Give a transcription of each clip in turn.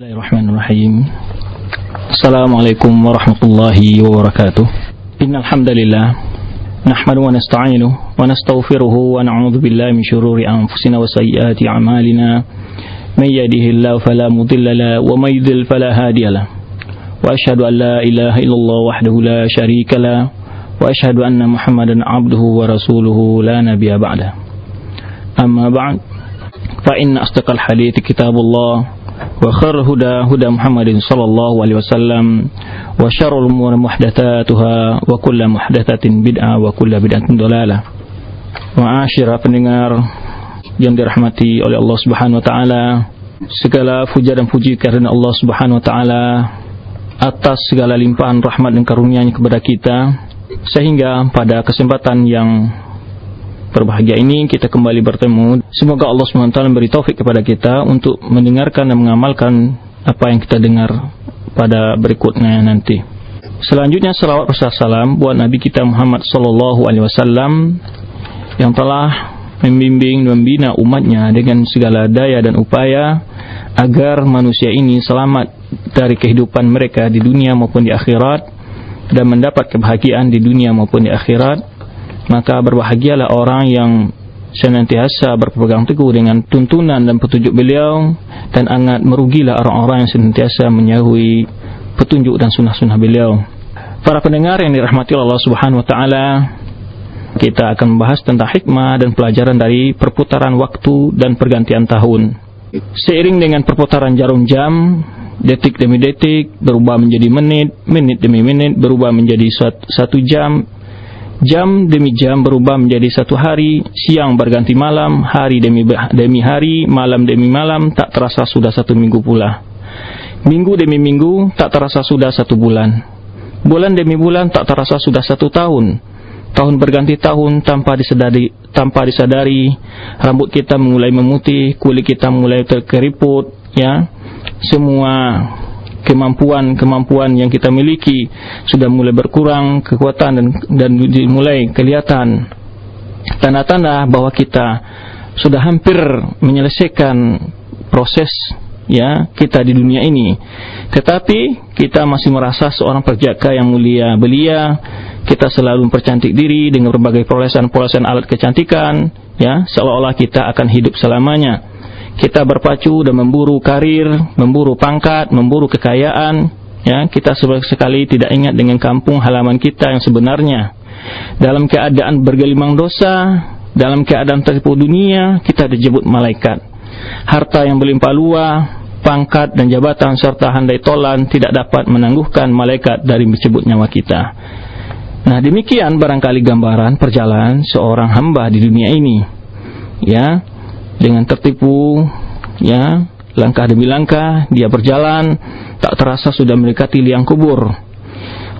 Bismillahirrahmanirrahim. Assalamualaikum warahmatullahi wabarakatuh. Innal hamdalillah nahmadu wa nasta'inu wa nastaghfiruhu wa na'udzu billahi min shururi anfusina wa sayyiati a'malina. May yahdihillahu fala mudilla lahu wa may yudlil fala hadiya lahu. Wa asyhadu an la ilaha illallah wahdahu la syarika lahu wa asyhadu anna Muhammadan 'abduhu wa rasuluhu la nabiyya ba'da. Amma ba'd. Fa inna asdaqal hadithi kitabullah وخير هدى هدى محمد صلى الله عليه وسلم وشر الأمور محدثاتها وكل محدثة بدعة وكل بدعة ضلالة Ma'asyira pendengar yang dirahmati oleh Allah Subhanahu wa taala, segala puja dan puji karena Allah Subhanahu wa taala atas segala limpahan rahmat dan karunia-Nya kepada kita sehingga pada kesempatan yang berbahagia ini kita kembali bertemu. Semoga Allah SWT beri taufik kepada kita untuk mendengarkan dan mengamalkan apa yang kita dengar pada berikutnya nanti. Selanjutnya salawat salam buat Nabi kita Muhammad Sallallahu Alaihi Wasallam yang telah membimbing dan membina umatnya dengan segala daya dan upaya agar manusia ini selamat dari kehidupan mereka di dunia maupun di akhirat dan mendapat kebahagiaan di dunia maupun di akhirat maka berbahagialah orang yang senantiasa berpegang teguh dengan tuntunan dan petunjuk beliau dan sangat merugilah orang-orang yang senantiasa menjauhi petunjuk dan sunnah-sunnah beliau. Para pendengar yang dirahmati Allah Subhanahu wa taala, kita akan membahas tentang hikmah dan pelajaran dari perputaran waktu dan pergantian tahun. Seiring dengan perputaran jarum jam, detik demi detik berubah menjadi menit, menit demi menit berubah menjadi satu jam, Jam demi jam berubah menjadi satu hari, siang berganti malam, hari demi demi hari, malam demi malam, tak terasa sudah satu minggu pula. Minggu demi minggu, tak terasa sudah satu bulan. Bulan demi bulan, tak terasa sudah satu tahun. Tahun berganti tahun tanpa disadari, tanpa disadari, rambut kita mulai memutih, kulit kita mulai terkeriput, ya. Semua kemampuan-kemampuan yang kita miliki sudah mulai berkurang kekuatan dan dan mulai kelihatan. Tanda-tanda bahwa kita sudah hampir menyelesaikan proses ya kita di dunia ini. Tetapi kita masih merasa seorang perjaka yang mulia belia. Kita selalu mempercantik diri dengan berbagai perolehan-perolehan alat kecantikan ya seolah-olah kita akan hidup selamanya kita berpacu dan memburu karir, memburu pangkat, memburu kekayaan, ya, kita sekali tidak ingat dengan kampung halaman kita yang sebenarnya. Dalam keadaan bergelimang dosa, dalam keadaan tertipu dunia, kita dijemput malaikat. Harta yang berlimpah luah, pangkat dan jabatan serta handai tolan tidak dapat menangguhkan malaikat dari mencabut nyawa kita. Nah, demikian barangkali gambaran perjalanan seorang hamba di dunia ini. Ya, dengan tertipu ya langkah demi langkah dia berjalan tak terasa sudah mendekati liang kubur.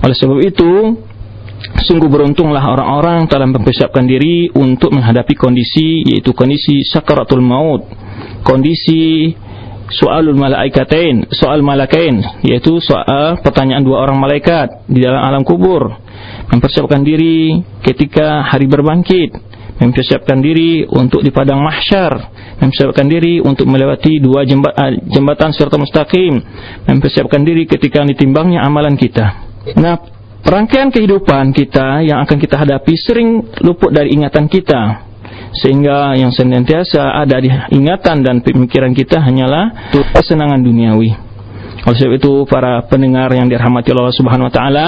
Oleh sebab itu sungguh beruntunglah orang-orang telah mempersiapkan diri untuk menghadapi kondisi yaitu kondisi sakaratul maut. Kondisi soalul malaikatain soal malakain yaitu soal pertanyaan dua orang malaikat di dalam alam kubur. Mempersiapkan diri ketika hari berbangkit mempersiapkan diri untuk di padang mahsyar, mempersiapkan diri untuk melewati dua uh, jembatan serta mustaqim, mempersiapkan diri ketika ditimbangnya amalan kita. Nah, rangkaian kehidupan kita yang akan kita hadapi sering luput dari ingatan kita. Sehingga yang senantiasa ada di ingatan dan pemikiran kita hanyalah kesenangan duniawi. Oleh sebab itu para pendengar yang dirahmati Allah Subhanahu wa taala,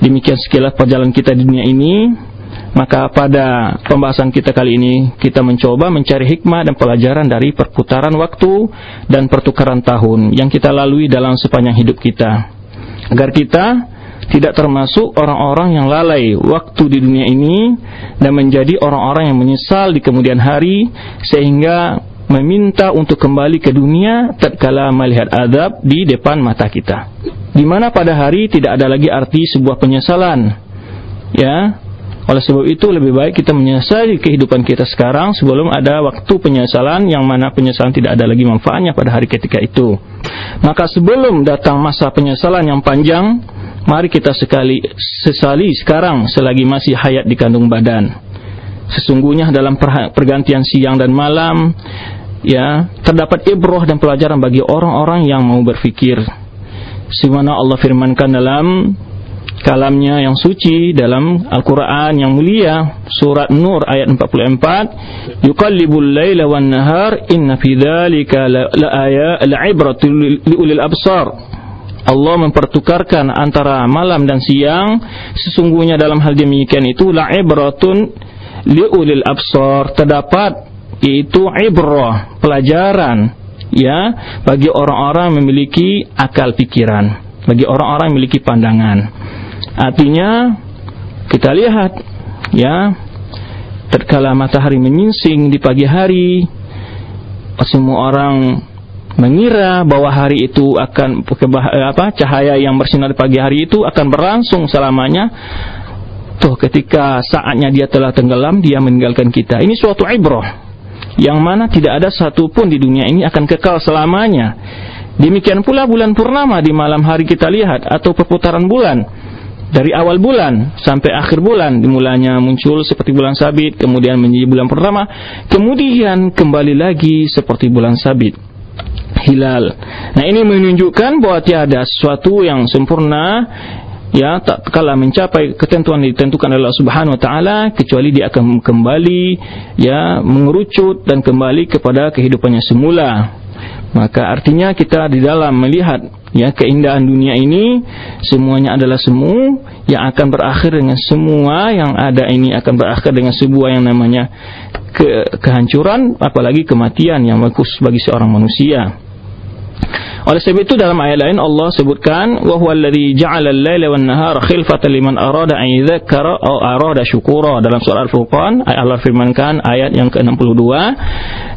demikian sekilas perjalanan kita di dunia ini maka pada pembahasan kita kali ini kita mencoba mencari hikmah dan pelajaran dari perputaran waktu dan pertukaran tahun yang kita lalui dalam sepanjang hidup kita. Agar kita tidak termasuk orang-orang yang lalai waktu di dunia ini dan menjadi orang-orang yang menyesal di kemudian hari sehingga meminta untuk kembali ke dunia tatkala melihat adab di depan mata kita. Di mana pada hari tidak ada lagi arti sebuah penyesalan. Ya, oleh sebab itu lebih baik kita menyesali kehidupan kita sekarang sebelum ada waktu penyesalan yang mana penyesalan tidak ada lagi manfaatnya pada hari ketika itu. Maka sebelum datang masa penyesalan yang panjang, mari kita sekali sesali sekarang selagi masih hayat di kandung badan. Sesungguhnya dalam pergantian siang dan malam ya terdapat ibroh dan pelajaran bagi orang-orang yang mau berfikir. Sebagaimana Allah firmankan dalam kalamnya yang suci dalam Al-Quran yang mulia surat Nur ayat 44 yuqallibul laila wan nahar inna fi dhalika la, la ayat la liulil absar. Allah mempertukarkan antara malam dan siang sesungguhnya dalam hal demikian itu la ibratun liulil absar terdapat yaitu ibrah pelajaran ya bagi orang-orang memiliki akal pikiran bagi orang-orang memiliki pandangan Artinya kita lihat ya terkala matahari menyingsing di pagi hari semua orang mengira bahwa hari itu akan apa cahaya yang bersinar di pagi hari itu akan berlangsung selamanya. Tuh ketika saatnya dia telah tenggelam dia meninggalkan kita. Ini suatu ibrah yang mana tidak ada satupun di dunia ini akan kekal selamanya. Demikian pula bulan purnama di malam hari kita lihat atau perputaran bulan dari awal bulan sampai akhir bulan dimulanya muncul seperti bulan sabit kemudian menjadi bulan pertama kemudian kembali lagi seperti bulan sabit. Hilal. Nah ini menunjukkan bahwa tiada sesuatu yang sempurna ya tak kala mencapai ketentuan ditentukan oleh Allah Subhanahu wa taala kecuali dia akan kembali ya mengerucut dan kembali kepada kehidupannya semula. Maka artinya kita di dalam melihat ya keindahan dunia ini semuanya adalah semu yang akan berakhir dengan semua yang ada ini akan berakhir dengan sebuah yang namanya ke kehancuran apalagi kematian yang bagus bagi seorang manusia. Oleh sebab itu dalam ayat lain Allah sebutkan wa huwa alladhi ja'ala al-laila wan nahara khilfatan liman arada an yadhakkara aw arada syukura. Dalam surah Al-Furqan Allah firmankan ayat yang ke-62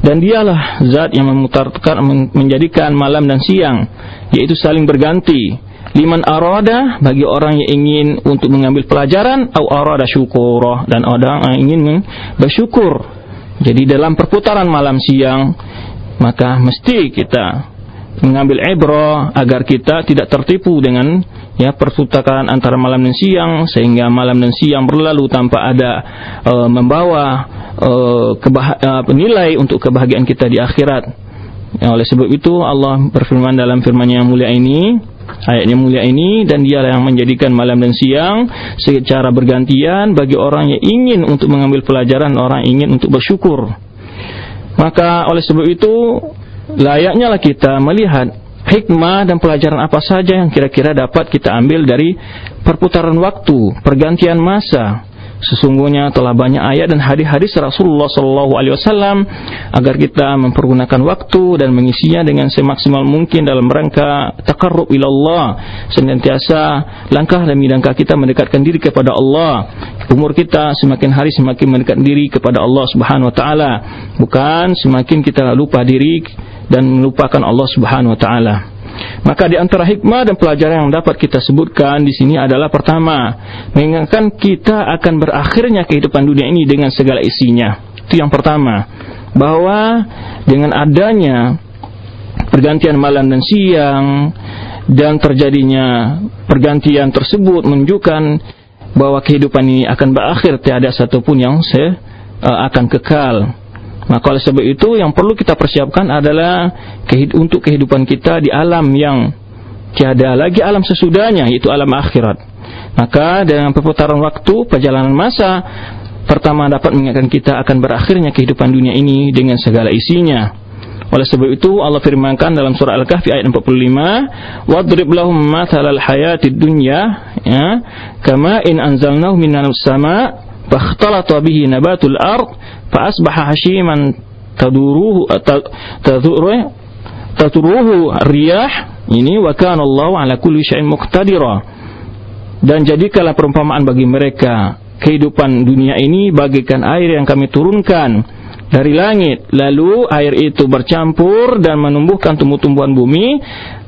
dan dialah zat yang memutarkan menjadikan malam dan siang yaitu saling berganti. Liman arada bagi orang yang ingin untuk mengambil pelajaran atau arada syukurah dan orang yang ingin bersyukur. Jadi dalam perputaran malam siang maka mesti kita mengambil ibrah agar kita tidak tertipu dengan ya perputaran antara malam dan siang sehingga malam dan siang berlalu tanpa ada uh, membawa uh, uh, nilai untuk kebahagiaan kita di akhirat Ya, oleh sebab itu Allah berfirman dalam firman yang mulia ini, ayat yang mulia ini dan dialah yang menjadikan malam dan siang secara bergantian bagi orang yang ingin untuk mengambil pelajaran, orang ingin untuk bersyukur. Maka oleh sebab itu layaknya lah kita melihat hikmah dan pelajaran apa saja yang kira-kira dapat kita ambil dari perputaran waktu, pergantian masa, Sesungguhnya telah banyak ayat dan hadis-hadis Rasulullah Shallallahu Alaihi Wasallam agar kita mempergunakan waktu dan mengisinya dengan semaksimal mungkin dalam rangka takarrub ilallah senantiasa langkah demi langkah kita mendekatkan diri kepada Allah. Umur kita semakin hari semakin mendekatkan diri kepada Allah Subhanahu Wa Taala. Bukan semakin kita lupa diri dan melupakan Allah Subhanahu Wa Taala. Maka di antara hikmah dan pelajaran yang dapat kita sebutkan di sini adalah pertama, mengingatkan kita akan berakhirnya kehidupan dunia ini dengan segala isinya. Itu yang pertama, bahwa dengan adanya pergantian malam dan siang dan terjadinya pergantian tersebut menunjukkan bahwa kehidupan ini akan berakhir tiada satupun yang se uh, akan kekal Maka oleh sebab itu yang perlu kita persiapkan adalah untuk kehidupan kita di alam yang tiada lagi alam sesudahnya yaitu alam akhirat. Maka dengan perputaran waktu perjalanan masa pertama dapat mengingatkan kita akan berakhirnya kehidupan dunia ini dengan segala isinya. Oleh sebab itu Allah firmankan dalam surah Al-Kahfi ayat 45, "Wadrib lahum mathalal hayatid dunya ya, kama in anzalnahu minas sama' fakhtalata bihi nabatul ard fa asbaha hashiman taduruhu taduruhu taduruhu riyah ini wa kana Allah ala kulli syai'in muqtadira dan jadikanlah perumpamaan bagi mereka kehidupan dunia ini bagaikan air yang kami turunkan dari langit. Lalu air itu bercampur dan menumbuhkan tumbuh-tumbuhan bumi.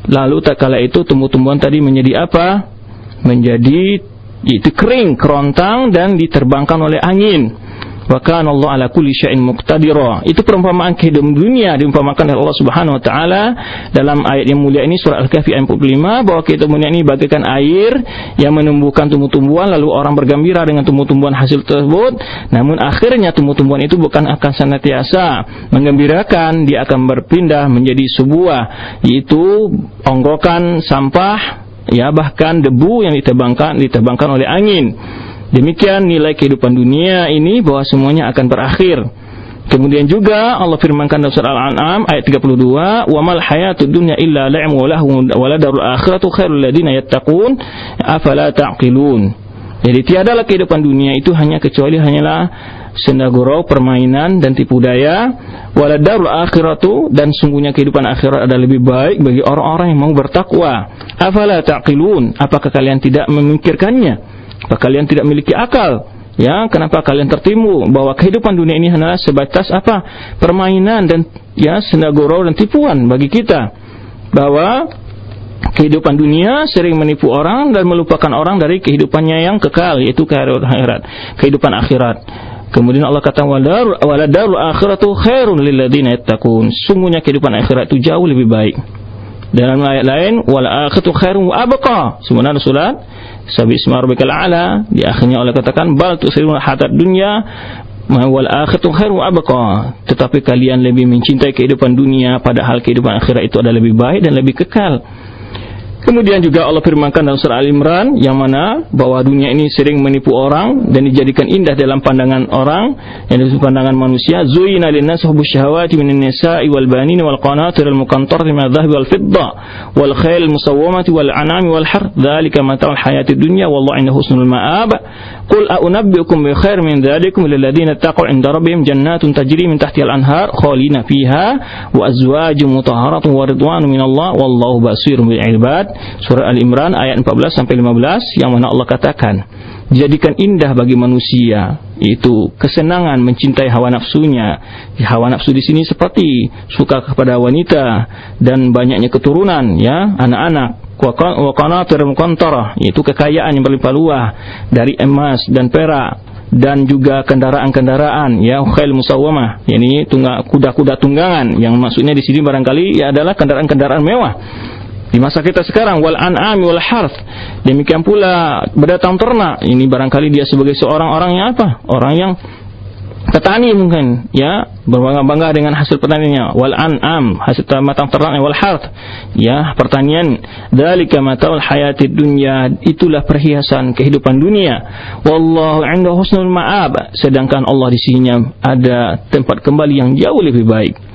Lalu tak kala itu tumbuh-tumbuhan tadi menjadi apa? Menjadi itu kering, kerontang dan diterbangkan oleh angin. Wa kana Allah ala kulli syai'in muqtadira. Itu perumpamaan kehidupan dunia diumpamakan oleh Allah Subhanahu wa taala dalam ayat yang mulia ini surah Al-Kahfi ayat 45 bahwa kehidupan dunia ini bagaikan air yang menumbuhkan tumbuh-tumbuhan lalu orang bergembira dengan tumbuh-tumbuhan hasil tersebut. Namun akhirnya tumbuh-tumbuhan itu bukan akan senantiasa menggembirakan, dia akan berpindah menjadi sebuah yaitu onggokan sampah ya bahkan debu yang ditebangkan ditebangkan oleh angin. Demikian nilai kehidupan dunia ini bahwa semuanya akan berakhir. Kemudian juga Allah firmankan dalam surah Al-An'am ayat 32, "Wa mal hayatud dunya illa la'im wa lahu wa akhiratu khairul ladina yattaqun afala ta'qilun." Jadi tiadalah kehidupan dunia itu hanya kecuali hanyalah senda permainan dan tipu daya. Wala darul akhiratu dan sungguhnya kehidupan akhirat adalah lebih baik bagi orang-orang yang mau bertakwa. Afala ta'qilun? Apakah kalian tidak memikirkannya? Apa kalian tidak memiliki akal? Ya, kenapa kalian tertimu bahwa kehidupan dunia ini hanyalah sebatas apa? Permainan dan ya senagoro dan tipuan bagi kita. Bahwa kehidupan dunia sering menipu orang dan melupakan orang dari kehidupannya yang kekal yaitu kehidupan akhirat. Kemudian Allah kata wala darul akhiratu khairun lil ladzina yattaqun. Sungguhnya kehidupan akhirat itu jauh lebih baik. Dalam ayat lain wal akhiratu khairun wa abqa. Sebenarnya surat Sabi isma rabbikal a'la di akhirnya Allah katakan bal tusiruna hatat dunya wal akhiratu khairu abqa tetapi kalian lebih mencintai kehidupan dunia padahal kehidupan akhirat itu adalah lebih baik dan lebih kekal Kemudian juga Allah firmankan dalam surah Al-Imran yang mana bahwa dunia ini sering menipu orang dan dijadikan indah dalam pandangan orang yang dalam pandangan manusia. Zuyina lin-nas hubbu syahawati minan nisa'i wal banin wal qanatir al muqantarati min adh-dhahabi wal fidda wal khayl musawwamati wal an'ami wal har. Dzalika mata'ul hayatid dunya wallahu 'indahu husnul ma'ab. Qul a'unabbiukum bi khair min dzalikum lil ladzina taqaw 'inda rabbihim jannatun tajri min tahtiha al-anhar khalina fiha wa azwajun mutahharatun wa ridwanun min Allah wallahu basirun bil 'ibad surah Al-Imran ayat 14 sampai 15 yang mana Allah katakan dijadikan indah bagi manusia itu kesenangan mencintai hawa nafsunya. Hawa nafsu di sini seperti suka kepada wanita dan banyaknya keturunan ya anak-anak wa qanatir muqantarah yaitu kekayaan yang berlimpah luah dari emas dan perak dan juga kendaraan-kendaraan ya khail musawwamah yakni kuda-kuda tunggangan yang maksudnya di sini barangkali ya adalah kendaraan-kendaraan mewah di masa kita sekarang wal an'ami wal harth. Demikian pula berdatang ternak. Ini barangkali dia sebagai seorang orang yang apa? Orang yang petani mungkin ya berbangga-bangga dengan hasil pertaniannya. Wal an'am hasil matang ternak wal harth ya pertanian. Dalika mataul hayatid dunya. Itulah perhiasan kehidupan dunia. Wallahu inda husnul ma'ab. Sedangkan Allah di sininya ada tempat kembali yang jauh lebih baik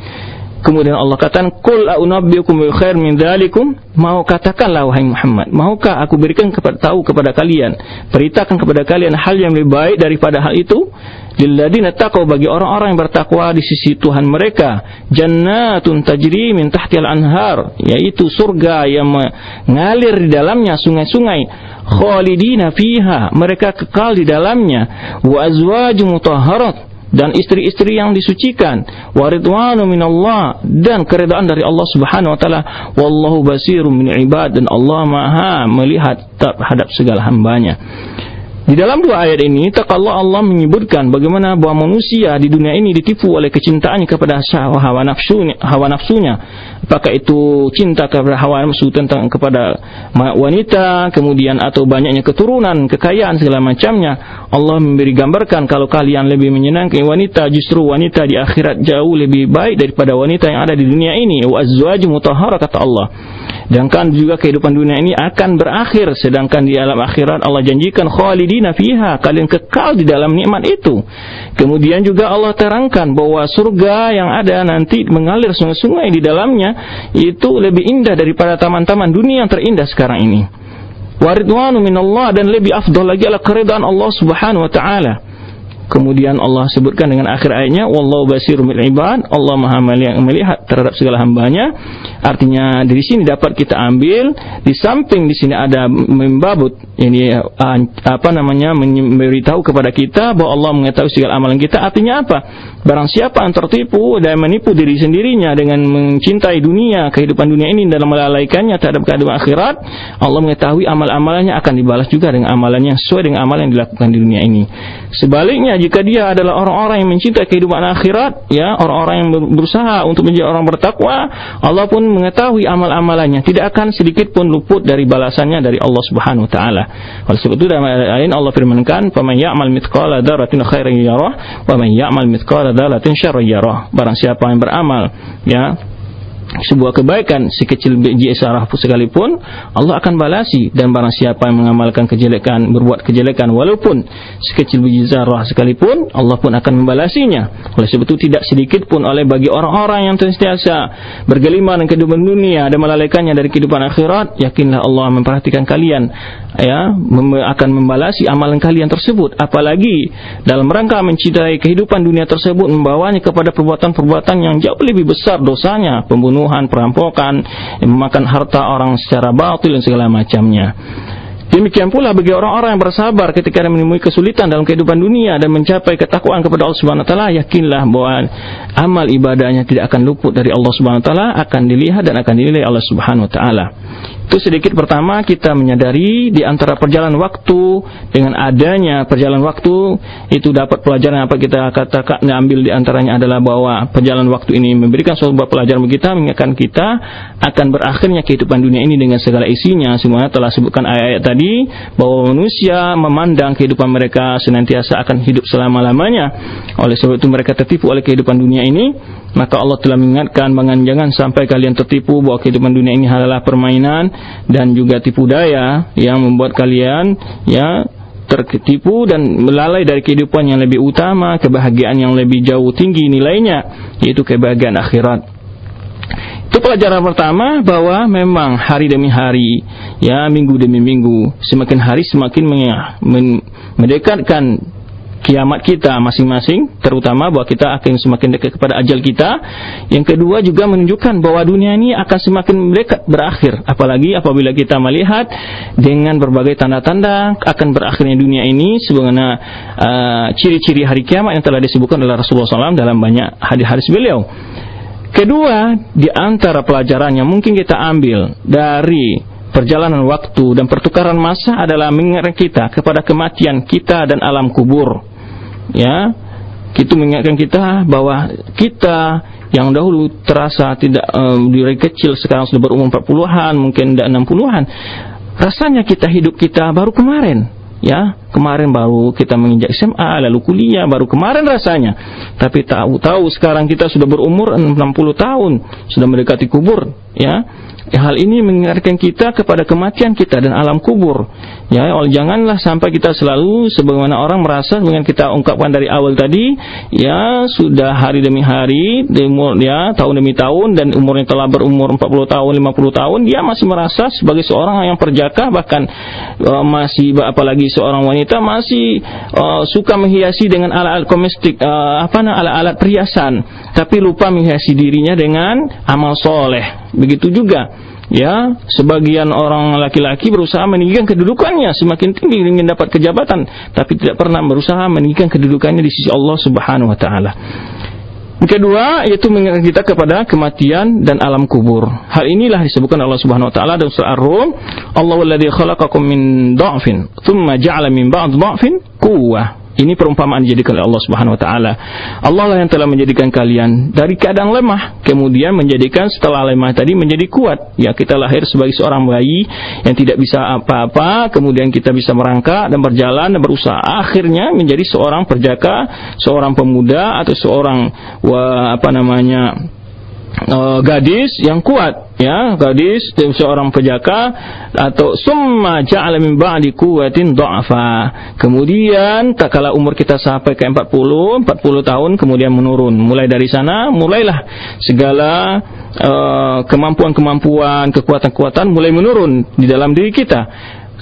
Kemudian Allah katakan, "Qul a'unabbiukum bi khair min dzalikum?" Mau katakanlah wahai Muhammad, maukah aku berikan kepada tahu kepada kalian, beritakan kepada kalian hal yang lebih baik daripada hal itu? Lilladzina taqaw bagi orang-orang yang bertakwa di sisi Tuhan mereka, jannatun tajri min tahtil anhar, yaitu surga yang mengalir di dalamnya sungai-sungai khalidina fiha, mereka kekal di dalamnya, wa azwajum mutahharat dan istri-istri yang disucikan. Waridwanu minallah. Dan keredaan dari Allah Subhanahu wa taala. Wallahu basirum min ibad. Dan Allah Maha melihat terhadap segala hambanya di dalam dua ayat ini, tak Allah menyebutkan bagaimana bahwa manusia di dunia ini ditipu oleh kecintaannya kepada hawa nafsunya, hawa nafsunya. Apakah itu cinta kepada hawa nafsu tentang kepada wanita, kemudian atau banyaknya keturunan, kekayaan segala macamnya. Allah memberi gambarkan kalau kalian lebih menyenangkan wanita, justru wanita di akhirat jauh lebih baik daripada wanita yang ada di dunia ini. Wa mutahhara kata Allah. Sedangkan juga kehidupan dunia ini akan berakhir sedangkan di alam akhirat Allah janjikan khalidina fiha kalian kekal di dalam nikmat itu. Kemudian juga Allah terangkan bahwa surga yang ada nanti mengalir sungai-sungai di dalamnya itu lebih indah daripada taman-taman dunia yang terindah sekarang ini. Waridwanu minallah dan lebih afdal lagi adalah keridhaan Allah Subhanahu wa taala. Kemudian Allah sebutkan dengan akhir ayatnya, Wallahu basirul ibad, Allah maha melihat terhadap segala hambanya. Artinya dari sini dapat kita ambil, di samping di sini ada membabut, ini apa namanya, memberitahu kepada kita bahwa Allah mengetahui segala amalan kita. Artinya apa? Barang siapa yang tertipu dan menipu diri sendirinya dengan mencintai dunia, kehidupan dunia ini dalam melalaikannya terhadap kehidupan akhirat, Allah mengetahui amal-amalannya akan dibalas juga dengan amalannya sesuai dengan amal yang dilakukan di dunia ini. Sebaliknya Jika dia adalah orang-orang yang mencintai kehidupan akhirat, ya orang-orang yang berusaha untuk menjadi orang bertakwa, Allah pun mengetahui amal-amalannya, tidak akan sedikit pun luput dari balasannya dari Allah Subhanahu wa taala. Oleh sebab itu dalam ayat lain Allah firmankan, "Faman ya'mal mithqala dzarratin khairan yarah, wa man ya'mal mithqala dzarratin syarran yarah." Barang siapa yang beramal, ya, sebuah kebaikan sekecil biji sarah sekalipun Allah akan balasi dan barang siapa yang mengamalkan kejelekan berbuat kejelekan walaupun sekecil biji zarah sekalipun Allah pun akan membalasinya. Oleh sebab itu tidak sedikit pun oleh bagi orang-orang yang sentiasa bergelimang dengan kehidupan dunia dan melalaikannya dari kehidupan akhirat yakinlah Allah memperhatikan kalian ya mem akan membalasi amalan kalian tersebut. Apalagi dalam rangka mencintai kehidupan dunia tersebut membawanya kepada perbuatan-perbuatan yang jauh lebih besar dosanya pembunuhan perampokan memakan harta orang secara batil dan segala macamnya Demikian pula bagi orang-orang yang bersabar ketika menemui kesulitan dalam kehidupan dunia dan mencapai ketakwaan kepada Allah Subhanahu wa taala, yakinlah bahwa amal ibadahnya tidak akan luput dari Allah Subhanahu wa taala, akan dilihat dan akan dinilai Allah Subhanahu wa taala. Itu sedikit pertama kita menyadari di antara perjalanan waktu dengan adanya perjalanan waktu itu dapat pelajaran apa kita katakan ambil di antaranya adalah bahwa perjalanan waktu ini memberikan suatu pelajaran bagi kita mengingatkan kita akan berakhirnya kehidupan dunia ini dengan segala isinya. Semuanya telah sebutkan ayat-ayat tadi bahwa manusia memandang kehidupan mereka senantiasa akan hidup selama-lamanya. Oleh sebab itu mereka tertipu oleh kehidupan dunia ini. Maka Allah telah mengingatkan jangan sampai kalian tertipu bahwa kehidupan dunia ini adalah permainan dan juga tipu daya yang membuat kalian ya tertipu dan melalai dari kehidupan yang lebih utama, kebahagiaan yang lebih jauh tinggi nilainya, yaitu kebahagiaan akhirat. Itu pelajaran pertama bahwa memang hari demi hari, ya minggu demi minggu, semakin hari semakin mendekatkan kiamat kita masing-masing, terutama bahwa kita akan semakin dekat kepada ajal kita. Yang kedua juga menunjukkan bahwa dunia ini akan semakin dekat berakhir, apalagi apabila kita melihat dengan berbagai tanda-tanda akan berakhirnya dunia ini sebagaimana uh, ciri-ciri hari kiamat yang telah disebutkan oleh Rasulullah SAW dalam banyak hadis-hadis beliau. Kedua, di antara pelajaran yang mungkin kita ambil dari perjalanan waktu dan pertukaran masa adalah mengingatkan kita kepada kematian kita dan alam kubur ya. Itu mengingatkan kita bahwa kita yang dahulu terasa tidak um, dari kecil sekarang sudah berumur 40-an mungkin tidak 60-an rasanya kita hidup kita baru kemarin. Ya kemarin baru kita menginjak SMA lalu kuliah baru kemarin rasanya. Tapi tahu-tahu sekarang kita sudah berumur 60 tahun sudah mendekati kubur. Ya, hal ini mengingatkan kita kepada kematian kita dan alam kubur. Ya, janganlah sampai kita selalu sebagaimana orang merasa dengan kita ungkapkan dari awal tadi, ya sudah hari demi hari, umur ya tahun demi tahun dan umurnya telah berumur 40 tahun, 50 tahun, dia masih merasa sebagai seorang yang perjaka bahkan uh, masih apalagi seorang wanita masih uh, suka menghiasi dengan alat-alat komestik uh, apa alat-alat perhiasan, tapi lupa menghiasi dirinya dengan amal soleh. Begitu juga ya sebagian orang laki-laki berusaha meninggikan kedudukannya semakin tinggi ingin dapat kejabatan tapi tidak pernah berusaha meninggikan kedudukannya di sisi Allah Subhanahu wa taala. Kedua yaitu mengingatkan kita kepada kematian dan alam kubur. Hal inilah disebutkan Allah Subhanahu wa taala dalam surah Ar-Rum, Allahu alladzi khalaqakum min dha'fin, tsumma ja'ala min ba'd dha'fin quwwah ini perumpamaan dijadikan oleh Allah Subhanahu wa taala. Allah lah yang telah menjadikan kalian dari keadaan lemah kemudian menjadikan setelah lemah tadi menjadi kuat. Ya, kita lahir sebagai seorang bayi yang tidak bisa apa-apa, kemudian kita bisa merangkak dan berjalan dan berusaha akhirnya menjadi seorang perjaka, seorang pemuda atau seorang apa namanya uh, gadis yang kuat ya. Gadis seorang pejaka atau summa ja'ala min ba'di quwwatin dha'fa kemudian tak kala umur kita sampai ke 40 40 tahun kemudian menurun. Mulai dari sana mulailah segala uh, kemampuan-kemampuan kekuatan-kekuatan mulai menurun di dalam diri kita.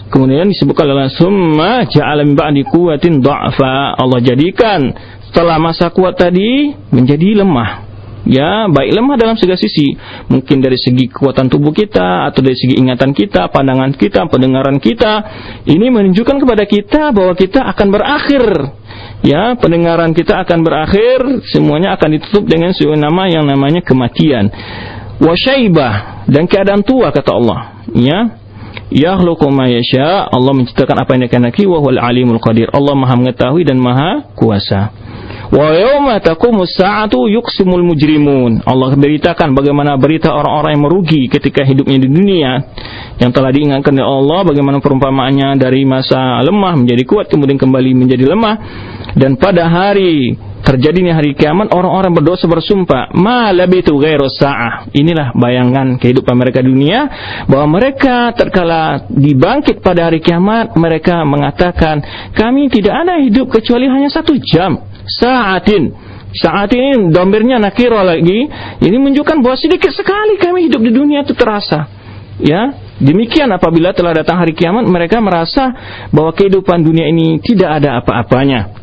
Kemudian disebutkan dalam summa ja'ala min ba'di quwwatin dha'fa Allah jadikan setelah masa kuat tadi menjadi lemah ya baik lemah dalam segala sisi mungkin dari segi kekuatan tubuh kita atau dari segi ingatan kita pandangan kita pendengaran kita ini menunjukkan kepada kita bahwa kita akan berakhir ya pendengaran kita akan berakhir semuanya akan ditutup dengan suatu nama yang namanya kematian wasyaibah dan keadaan tua kata Allah ya yakhluqu ma yasha. Allah menciptakan apa yang dikehendaki wa huwal alimul qadir. Allah Maha mengetahui dan Maha kuasa. Wa yawma taqumus sa'atu yuqsimul mujrimun. Allah beritakan bagaimana berita orang-orang yang merugi ketika hidupnya di dunia. Yang telah diingatkan oleh Allah bagaimana perumpamaannya dari masa lemah menjadi kuat kemudian kembali menjadi lemah. Dan pada hari terjadinya hari kiamat orang-orang berdosa bersumpah ma labitu ghairu sa'ah inilah bayangan kehidupan mereka dunia bahwa mereka terkala dibangkit pada hari kiamat mereka mengatakan kami tidak ada hidup kecuali hanya satu jam sa'atin saat ini domirnya nakiro lagi. Ini menunjukkan bahwa sedikit sekali kami hidup di dunia itu terasa. Ya demikian apabila telah datang hari kiamat mereka merasa bahwa kehidupan dunia ini tidak ada apa-apanya.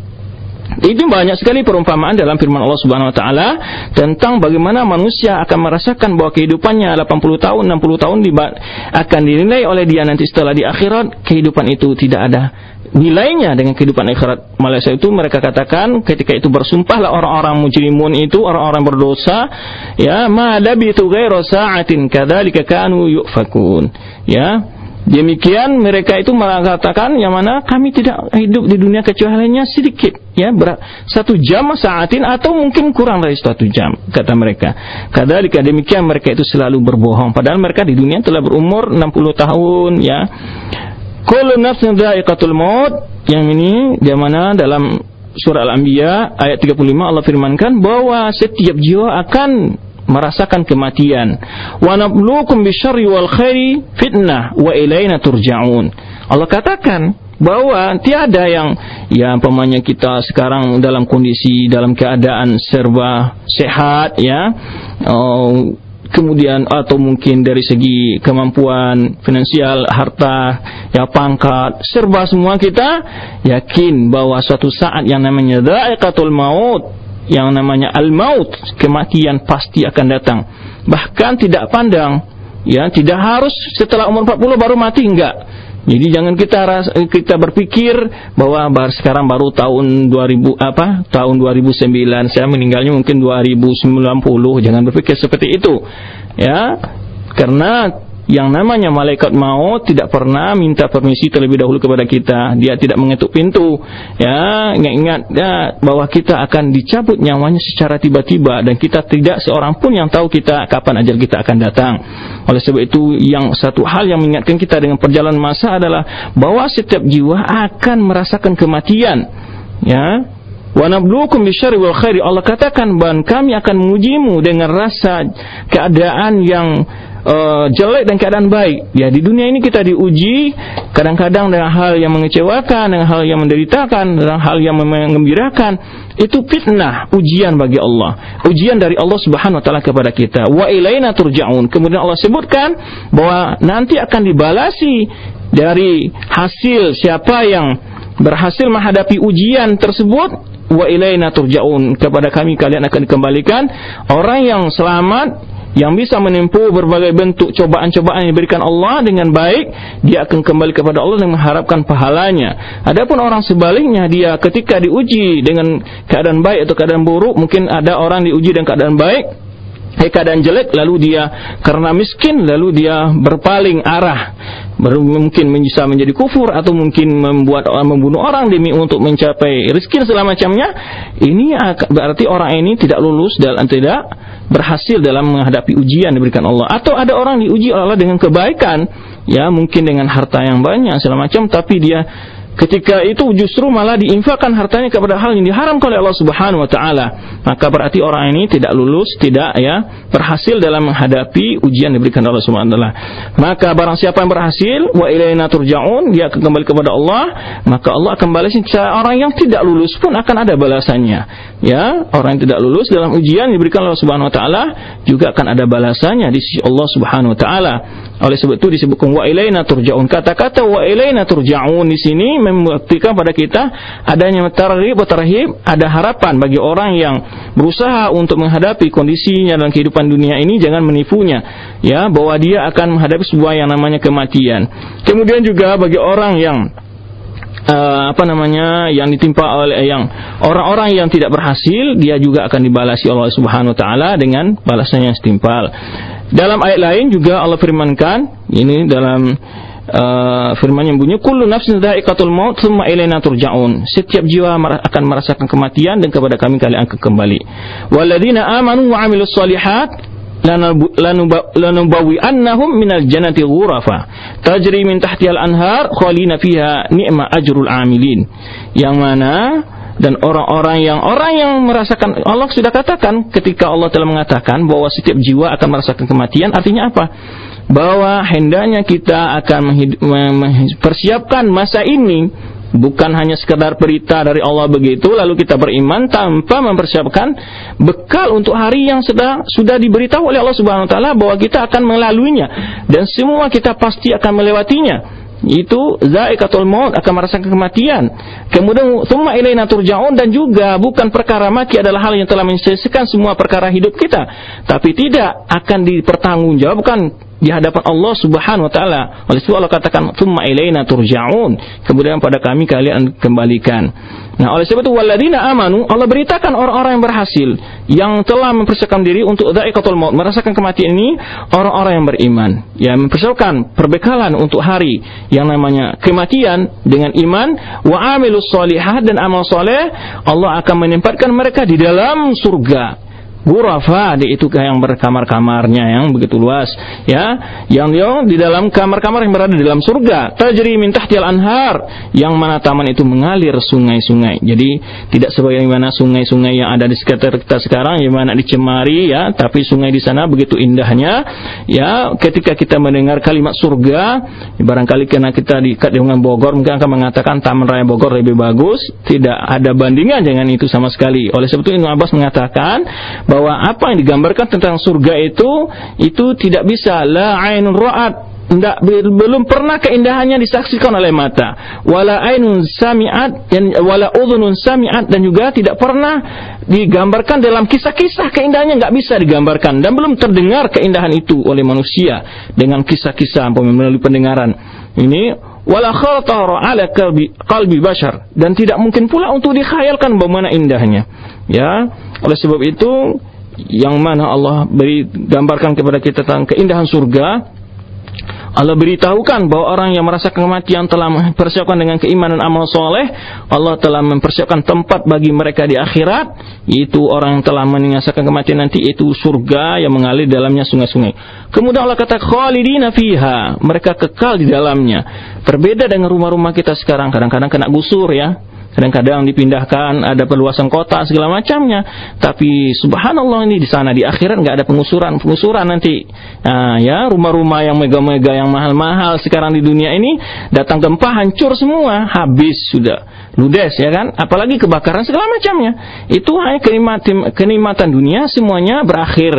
Itu banyak sekali perumpamaan dalam firman Allah Subhanahu wa taala tentang bagaimana manusia akan merasakan bahwa kehidupannya 80 tahun, 60 tahun akan dinilai oleh dia nanti setelah di akhirat kehidupan itu tidak ada nilainya dengan kehidupan akhirat Malaysia itu mereka katakan ketika itu bersumpahlah orang-orang mujrimun itu orang-orang berdosa ya ma labitu ghairu sa'atin kadzalika kanu yufakun. Ya demikian mereka itu mengatakan yang mana kami tidak hidup di dunia kecuali hanya sedikit ya ber, satu jam saatin atau mungkin kurang dari satu jam kata mereka. Kadzalika demikian mereka itu selalu berbohong. Padahal mereka di dunia telah berumur 60 tahun ya Kullu nafsin dha'iqatul maut yang ini di mana dalam surah Al-Anbiya ayat 35 Allah firmankan bahwa setiap jiwa akan merasakan kematian. Wa nabluukum bisyarri wal khairi fitnah wa ilaina turja'un. Allah katakan bahwa tiada yang ya umpamanya kita sekarang dalam kondisi dalam keadaan serba sehat ya oh, kemudian atau mungkin dari segi kemampuan finansial, harta, ya pangkat, serba semua kita yakin bahwa suatu saat yang namanya dha'iqatul maut, yang namanya al-maut, kematian pasti akan datang. Bahkan tidak pandang, ya, tidak harus setelah umur 40 baru mati enggak jadi jangan kita ras, kita berpikir bahwa bar sekarang baru tahun 2000 apa? Tahun 2009 saya meninggalnya mungkin 2090. Jangan berpikir seperti itu. Ya. Karena yang namanya malaikat maut tidak pernah minta permisi terlebih dahulu kepada kita. Dia tidak mengetuk pintu. Ya, ingat-ingat ya, bahwa kita akan dicabut nyawanya secara tiba-tiba dan kita tidak seorang pun yang tahu kita kapan ajal kita akan datang. Oleh sebab itu yang satu hal yang mengingatkan kita dengan perjalanan masa adalah bahwa setiap jiwa akan merasakan kematian. Ya, Wa nabluukum bisyarri wal khairi. Allah katakan bahwa kami akan mengujimu dengan rasa keadaan yang uh, jelek dan keadaan baik. Ya di dunia ini kita diuji kadang-kadang dengan hal yang mengecewakan, dengan hal yang menderitakan, dengan hal yang mengembirakan. Itu fitnah, ujian bagi Allah. Ujian dari Allah Subhanahu wa taala kepada kita. Wa ilaina turja'un. Kemudian Allah sebutkan bahwa nanti akan dibalasi dari hasil siapa yang berhasil menghadapi ujian tersebut wa ilaina turja'un kepada kami kalian akan dikembalikan orang yang selamat yang bisa menempuh berbagai bentuk cobaan-cobaan yang diberikan Allah dengan baik, dia akan kembali kepada Allah dan mengharapkan pahalanya. Adapun orang sebaliknya, dia ketika diuji dengan keadaan baik atau keadaan buruk, mungkin ada orang diuji dengan keadaan baik, eh, keadaan jelek lalu dia karena miskin lalu dia berpaling arah. Mungkin bisa menjadi kufur atau mungkin membuat orang membunuh orang demi untuk mencapai rezeki segala macamnya. Ini berarti orang ini tidak lulus dan tidak berhasil dalam menghadapi ujian diberikan Allah. Atau ada orang diuji Allah dengan kebaikan. Ya mungkin dengan harta yang banyak segala macam tapi dia ketika itu justru malah diinfakkan hartanya kepada hal yang diharamkan oleh Allah Subhanahu wa taala. Maka berarti orang ini tidak lulus tidak ya berhasil dalam menghadapi ujian yang diberikan Allah Subhanahu wa taala. Maka barang siapa yang berhasil wa ilaina turja'un dia kembali kepada Allah maka Allah akan balas orang yang tidak lulus pun akan ada balasannya. Ya orang yang tidak lulus dalam ujian yang diberikan Allah Subhanahu wa taala juga akan ada balasannya di sisi Allah Subhanahu wa taala oleh sebab itu disebutkan wa ilaina turja'un. Kata-kata wa ilaina turja'un di sini membuktikan pada kita adanya targhib atau tarhib, ada harapan bagi orang yang berusaha untuk menghadapi kondisinya dalam kehidupan dunia ini jangan menipunya ya bahwa dia akan menghadapi sebuah yang namanya kematian. Kemudian juga bagi orang yang uh, apa namanya yang ditimpa oleh yang orang-orang yang tidak berhasil dia juga akan dibalasi Allah Subhanahu wa taala dengan balasan yang setimpal. Dalam ayat lain juga Allah firmankan ini dalam uh, firman yang bunyi kullu nafsin dha'iqatul maut tsumma ilaina turja'un. Setiap jiwa akan merasakan kematian dan kepada kami kalian akan kembali. Walladzina amanu wa 'amilus solihat lanubawi annahum minal jannati ghurafa tajri min tahtihal anhar khalina fiha ni'ma ajrul amilin yang mana dan orang-orang yang orang yang merasakan Allah sudah katakan ketika Allah telah mengatakan bahwa setiap jiwa akan merasakan kematian artinya apa? Bahwa hendaknya kita akan mempersiapkan masa ini bukan hanya sekedar berita dari Allah begitu lalu kita beriman tanpa mempersiapkan bekal untuk hari yang sudah sudah diberitahu oleh Allah Subhanahu wa taala bahwa kita akan melaluinya. Dan semua kita pasti akan melewatinya itu zaikatul maut akan merasakan kematian. Kemudian summa ilaina turja'un dan juga bukan perkara mati adalah hal yang telah menyelesaikan semua perkara hidup kita, tapi tidak akan dipertanggungjawabkan di hadapan Allah Subhanahu wa taala. Oleh itu Allah katakan, "Tsumma ilaina turja'un." Kemudian pada kami kalian kembalikan. Nah, oleh sebab itu walladzina amanu, Allah beritakan orang-orang yang berhasil yang telah mempersiapkan diri untuk dha'iqatul maut, merasakan kematian ini orang-orang yang beriman. Ya, mempersiapkan perbekalan untuk hari yang namanya kematian dengan iman wa amilus solihat dan amal soleh, Allah akan menempatkan mereka di dalam surga Gurafa itu yang berkamar-kamarnya yang begitu luas ya. Yang yang di dalam kamar-kamar yang berada di dalam surga. Tajri min tahtil anhar. Yang mana taman itu mengalir sungai-sungai. Jadi tidak sebagaimana sungai-sungai yang ada di sekitar kita sekarang yang mana dicemari ya. Tapi sungai di sana begitu indahnya ya. Ketika kita mendengar kalimat surga barangkali karena kita diikat dengan Bogor mungkin akan mengatakan Taman Raya Bogor lebih bagus. Tidak ada bandingan dengan itu sama sekali. Oleh sebab itu Ibnu Abbas mengatakan bahwa apa yang digambarkan tentang surga itu itu tidak bisa. La ainun ra'at. Belum pernah keindahannya disaksikan oleh mata. Wala ainun sami'at dan wala udhunun sami'at dan juga tidak pernah digambarkan dalam kisah-kisah keindahannya. Nggak bisa digambarkan. Dan belum terdengar keindahan itu oleh manusia dengan kisah-kisah melalui pendengaran. Ini wala khatara ala qalbi qalbi bashar. Dan tidak mungkin pula untuk dikhayalkan bagaimana indahnya. Ya oleh sebab itu yang mana Allah beri gambarkan kepada kita tentang keindahan surga Allah beritahukan bahwa orang yang merasakan kematian telah mempersiapkan dengan keimanan amal soleh Allah telah mempersiapkan tempat bagi mereka di akhirat yaitu orang yang telah menyaksikan kematian nanti itu surga yang mengalir dalamnya sungai-sungai. Kemudian Allah kata khalidina fiha. Mereka kekal di dalamnya. Berbeda dengan rumah-rumah kita sekarang kadang-kadang kena gusur ya kadang-kadang dipindahkan ada perluasan kota segala macamnya. Tapi subhanallah ini di sana di akhirat nggak ada pengusuran pengusuran nanti nah, ya rumah-rumah yang mega-mega yang mahal-mahal. Sekarang di dunia ini datang gempa hancur semua. Habis sudah ludes ya kan? Apalagi kebakaran segala macamnya. Itu hanya kenikmatan, kenikmatan dunia semuanya berakhir.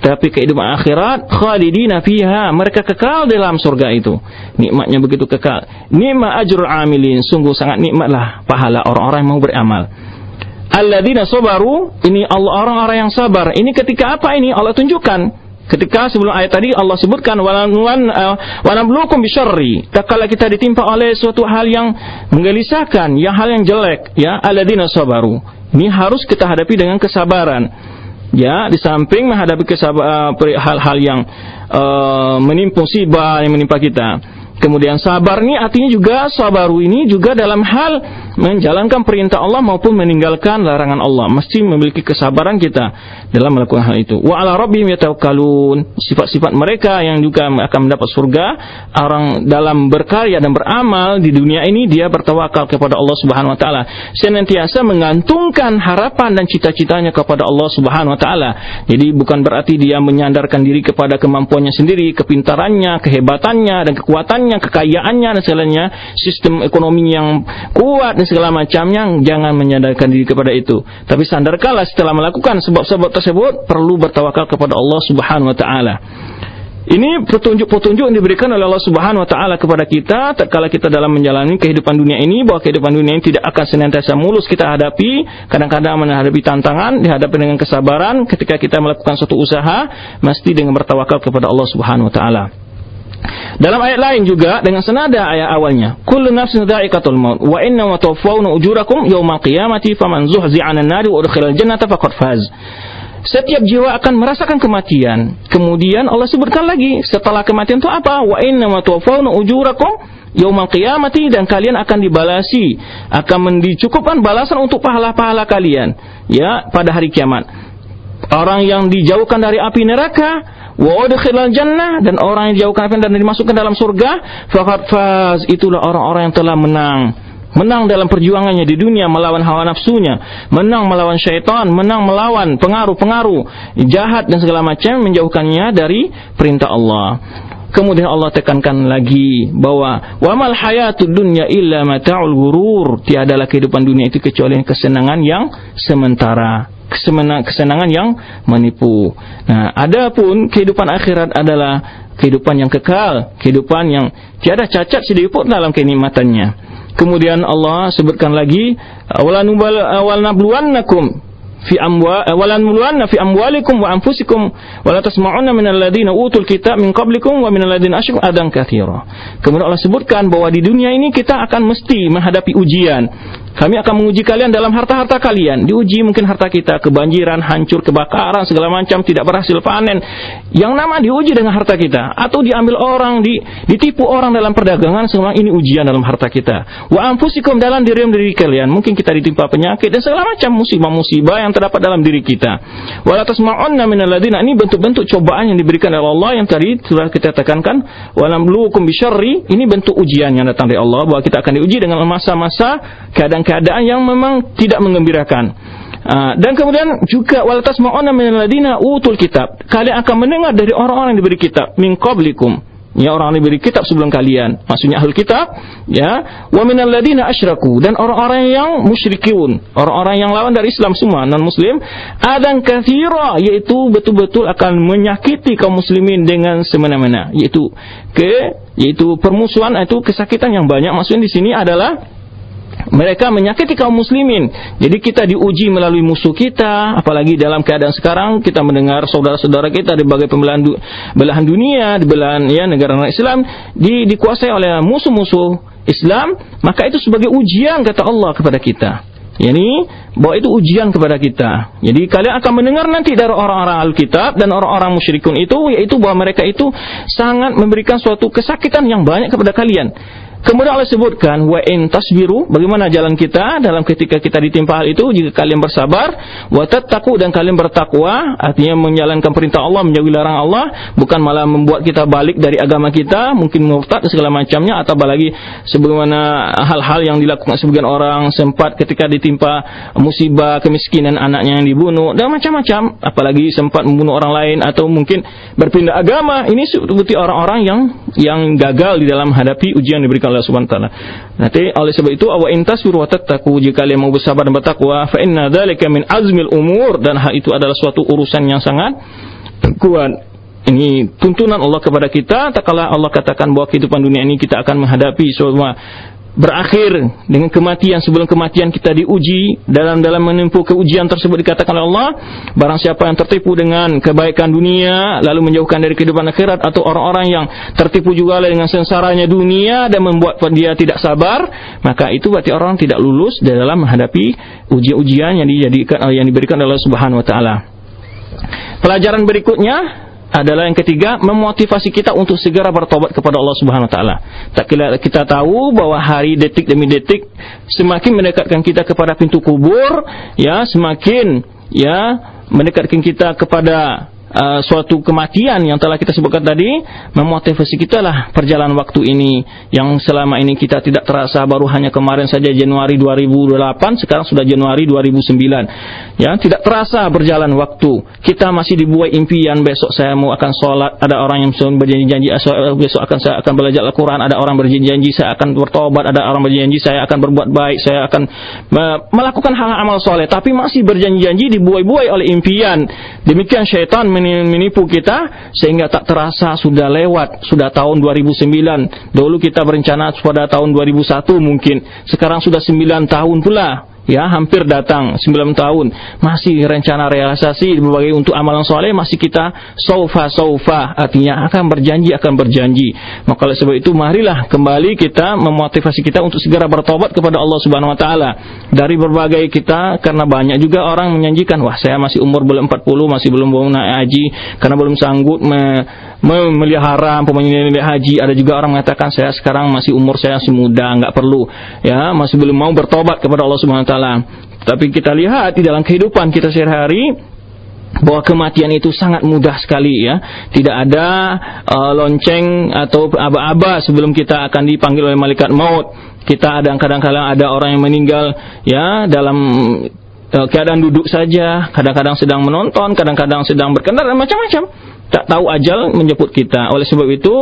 Tapi kehidupan akhirat khalidina fiha mereka kekal dalam surga itu. Nikmatnya begitu kekal. Nikmat ajrul amilin sungguh sangat nikmatlah pahala orang-orang yang mau beramal. Alladzina sabaru ini Allah orang-orang yang sabar. Ini ketika apa ini? Allah tunjukkan Ketika sebelum ayat tadi Allah sebutkan walan uh, wanabluukum bisyarri. Tatkala kita ditimpa oleh suatu hal yang menggelisahkan, yang hal yang jelek, ya alladzina sabaru. Ini harus kita hadapi dengan kesabaran. Ya, di samping menghadapi uh, hal-hal yang uh, menimpa musibah yang menimpa kita Kemudian sabar ini artinya juga sabaru ini juga dalam hal menjalankan perintah Allah maupun meninggalkan larangan Allah. Mesti memiliki kesabaran kita dalam melakukan hal itu. Wa ala rabbihim yatawakkalun. Sifat-sifat mereka yang juga akan mendapat surga, orang dalam berkarya dan beramal di dunia ini dia bertawakal kepada Allah Subhanahu wa taala. Senantiasa mengantungkan harapan dan cita-citanya kepada Allah Subhanahu wa taala. Jadi bukan berarti dia menyandarkan diri kepada kemampuannya sendiri, kepintarannya, kehebatannya dan kekuatannya hartanya, kekayaannya dan segalanya, sistem ekonomi yang kuat dan segala macamnya, jangan menyadarkan diri kepada itu. Tapi sandarkanlah setelah melakukan sebab-sebab tersebut perlu bertawakal kepada Allah Subhanahu wa taala. Ini petunjuk-petunjuk yang diberikan oleh Allah Subhanahu wa taala kepada kita tatkala kita dalam menjalani kehidupan dunia ini bahwa kehidupan dunia ini tidak akan senantiasa mulus kita hadapi, kadang-kadang menghadapi tantangan, dihadapi dengan kesabaran ketika kita melakukan suatu usaha mesti dengan bertawakal kepada Allah Subhanahu wa taala. Dalam ayat lain juga dengan senada ayat awalnya, kullu nafsin dha'iqatul maut wa inna ma tuwaffawna ujurakum yawmal qiyamati faman zuhzi'a 'anil nari wa udkhilal jannata faqad faz. setiap jiwa akan merasakan kematian. Kemudian Allah sebutkan lagi setelah kematian itu apa? Wa inna ma tuwaffawna ujurakum yaumal qiyamati dan kalian akan dibalasi, akan dicukupkan balasan untuk pahala-pahala kalian ya pada hari kiamat. Orang yang dijauhkan dari api neraka wa udkhilal jannah dan orang yang dijauhkan api dan dimasukkan dalam surga faqad faz itulah orang-orang yang telah menang menang dalam perjuangannya di dunia melawan hawa nafsunya, menang melawan syaitan, menang melawan pengaruh-pengaruh jahat dan segala macam menjauhkannya dari perintah Allah. Kemudian Allah tekankan lagi bahwa wamal hayatud dunya illa mata'ul gurur. Tiadalah kehidupan dunia itu kecuali kesenangan yang sementara, kesenangan yang menipu. Nah, adapun kehidupan akhirat adalah kehidupan yang kekal, kehidupan yang tiada cacat sedikit pun dalam kenikmatannya. Kemudian Allah sebutkan lagi, "Awal nabluwannakum fi amwa walan mulwanna fi amwalikum wa anfusikum wa la min alladziina utul kitab min qablikum wa min alladziina asyraku adan katsira. Kemudian Allah sebutkan bahwa di dunia ini kita akan mesti menghadapi ujian. Kami akan menguji kalian dalam harta-harta kalian. Diuji mungkin harta kita kebanjiran, hancur, kebakaran, segala macam tidak berhasil panen. Yang nama diuji dengan harta kita atau diambil orang, di, ditipu orang dalam perdagangan, semua ini ujian dalam harta kita. Wa anfusikum dalam diri diri kalian. Mungkin kita ditimpa penyakit dan segala macam musibah-musibah yang terdapat dalam diri kita. Wa la tasma'unna minal ladina ini bentuk-bentuk cobaan yang diberikan oleh Allah yang tadi sudah kita tekankan. Wa lam bisyarri ini bentuk ujian yang datang dari Allah bahwa kita akan diuji dengan masa-masa keadaan keadaan yang memang tidak mengembirakan. Uh, dan kemudian juga walatas ma'ona min ladina utul kitab. Kalian akan mendengar dari orang-orang yang diberi kitab min. Ya orang yang diberi kitab sebelum kalian, maksudnya ahli kitab, ya. Wa minal ladina asyraku dan orang-orang yang musyrikun, orang-orang yang lawan dari Islam semua non muslim, adan kathira yaitu betul-betul akan menyakiti kaum muslimin dengan semena-mena, yaitu ke yaitu permusuhan itu kesakitan yang banyak. Maksudnya di sini adalah mereka menyakiti kaum muslimin. Jadi kita diuji melalui musuh kita, apalagi dalam keadaan sekarang kita mendengar saudara-saudara kita di berbagai pembelahan du belahan dunia, di belahan ya negara-negara Islam di, dikuasai oleh musuh-musuh Islam, maka itu sebagai ujian kata Allah kepada kita. Yani bahwa itu ujian kepada kita. Jadi kalian akan mendengar nanti dari orang-orang Alkitab dan orang-orang musyrikun itu yaitu bahwa mereka itu sangat memberikan suatu kesakitan yang banyak kepada kalian. Kemudian Allah sebutkan wa in tasbiru, bagaimana jalan kita dalam ketika kita ditimpa hal itu jika kalian bersabar, wa tattaqu dan kalian bertakwa, artinya menjalankan perintah Allah, menjauhi larangan Allah, bukan malah membuat kita balik dari agama kita, mungkin murtad segala macamnya atau apalagi sebagaimana hal-hal yang dilakukan sebagian orang sempat ketika ditimpa musibah kemiskinan anaknya yang dibunuh dan macam-macam, apalagi sempat membunuh orang lain atau mungkin berpindah agama. Ini seperti orang-orang yang yang gagal di dalam hadapi ujian yang diberikan Allah Subhanahu taala. Nanti oleh sebab itu awa intasbiru wa tattaqu jika kalian mau bersabar dan bertakwa fa inna dzalika min azmil umur dan hal itu adalah suatu urusan yang sangat kuat. Ini tuntunan Allah kepada kita. Tak kala Allah katakan bahwa kehidupan dunia ini kita akan menghadapi semua berakhir dengan kematian sebelum kematian kita diuji dalam dalam menempuh keujian tersebut dikatakan oleh Allah. Barang siapa yang tertipu dengan kebaikan dunia lalu menjauhkan dari kehidupan akhirat atau orang-orang yang tertipu juga dengan sengsaranya dunia dan membuat dia tidak sabar maka itu berarti orang tidak lulus dalam menghadapi ujian-ujian yang dijadikan yang diberikan oleh Subhanahu wa taala. Pelajaran berikutnya adalah yang ketiga memotivasi kita untuk segera bertobat kepada Allah Subhanahu wa taala. Tak kira kita tahu bahwa hari detik demi detik semakin mendekatkan kita kepada pintu kubur, ya, semakin ya mendekatkan kita kepada uh, suatu kematian yang telah kita sebutkan tadi memotivasi kita lah perjalanan waktu ini. Yang selama ini kita tidak terasa baru hanya kemarin saja Januari 2008 sekarang sudah Januari 2009 ya tidak terasa berjalan waktu. Kita masih dibuat impian besok saya mau akan sholat ada orang yang berjanji-janji ah, besok akan saya akan belajar Al-Quran ada orang berjanji-janji saya akan bertobat ada orang berjanji saya akan berbuat baik saya akan melakukan hal amal soleh. Tapi masih berjanji-janji dibuai-buai oleh impian. Demikian syaitan menipu kita sehingga tak terasa sudah lewat, sudah tahun 2009. Dulu kita berencana pada tahun 2001 mungkin, sekarang sudah 9 tahun pula ya hampir datang 9 tahun. Masih rencana realisasi berbagai untuk amalan soleh masih kita sofa sofa artinya akan berjanji akan berjanji. Maka oleh sebab itu marilah kembali kita memotivasi kita untuk segera bertobat kepada Allah Subhanahu Wa Taala. Dari berbagai kita karena banyak juga orang menjanjikan wah saya masih umur belum 40 masih belum mau naik haji karena belum sanggup me, me, melihara pemain haji. Ada juga orang mengatakan saya sekarang masih umur saya masih muda nggak perlu. Ya masih belum mau bertobat kepada Allah Subhanahu Wa Taala tapi kita lihat di dalam kehidupan kita sehari-hari bahwa kematian itu sangat mudah sekali ya. Tidak ada uh, lonceng atau aba-aba sebelum kita akan dipanggil oleh malaikat maut. Kita ada kadang-kadang ada orang yang meninggal ya dalam uh, keadaan duduk saja, kadang-kadang sedang menonton, kadang-kadang sedang berkendara macam-macam tak tahu ajal menjemput kita. Oleh sebab itu,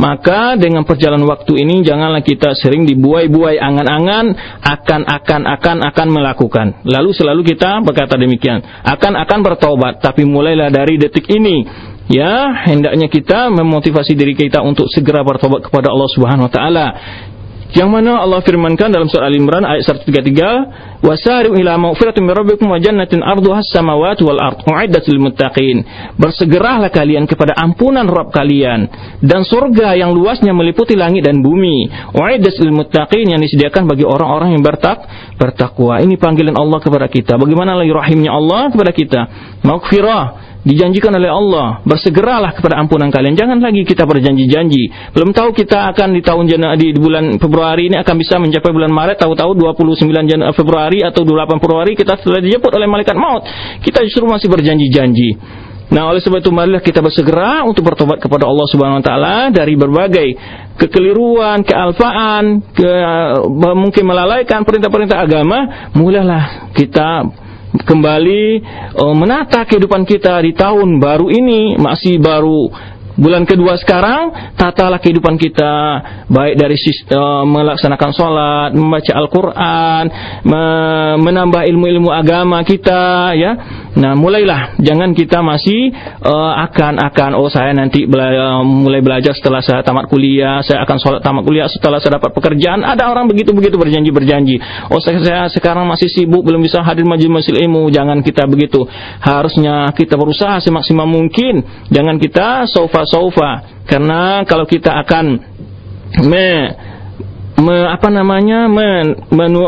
maka dengan perjalanan waktu ini janganlah kita sering dibuai-buai angan-angan akan akan akan akan melakukan. Lalu selalu kita berkata demikian, akan akan bertobat, tapi mulailah dari detik ini. Ya, hendaknya kita memotivasi diri kita untuk segera bertobat kepada Allah Subhanahu wa taala. Yang mana Allah firmankan dalam surah Al-Imran ayat 133, "Wasari'u ila maghfiratin min rabbikum wa jannatin arduha as-samawati wal ard u'iddat lil muttaqin." Bersegeralah kalian kepada ampunan Rabb kalian dan surga yang luasnya meliputi langit dan bumi. U'iddat lil muttaqin yang disediakan bagi orang-orang yang bertak bertakwa. Ini panggilan Allah kepada kita. Bagaimana lagi rahimnya Allah kepada kita? Maghfirah dijanjikan oleh Allah bersegeralah kepada ampunan kalian. Jangan lagi kita berjanji-janji. Belum tahu kita akan di tahun Januari di bulan Februari ini akan bisa mencapai bulan Maret tahu-tahu 29 Januari Februari atau 28 Februari kita sudah dijemput oleh malaikat maut. Kita justru masih berjanji-janji. Nah, oleh sebab itu marilah kita bersegera untuk bertobat kepada Allah Subhanahu wa taala dari berbagai kekeliruan, kealfaan, ke, mungkin melalaikan perintah-perintah agama, mulailah kita kembali uh, menata kehidupan kita di tahun baru ini masih baru bulan kedua sekarang tatalah kehidupan kita. Baik dari uh, melaksanakan sholat membaca Al-Quran me menambah ilmu-ilmu agama kita ya. Nah mulailah. Jangan kita masih uh, akan akan oh saya nanti bela mulai belajar setelah saya tamat kuliah saya akan sholat tamat kuliah setelah saya dapat pekerjaan. Ada orang begitu begitu berjanji berjanji oh saya, saya sekarang masih sibuk belum bisa hadir majelis ilmu. Jangan kita begitu. Harusnya kita berusaha semaksimal mungkin. Jangan kita sofa saufa karena kalau kita akan me, me apa namanya men,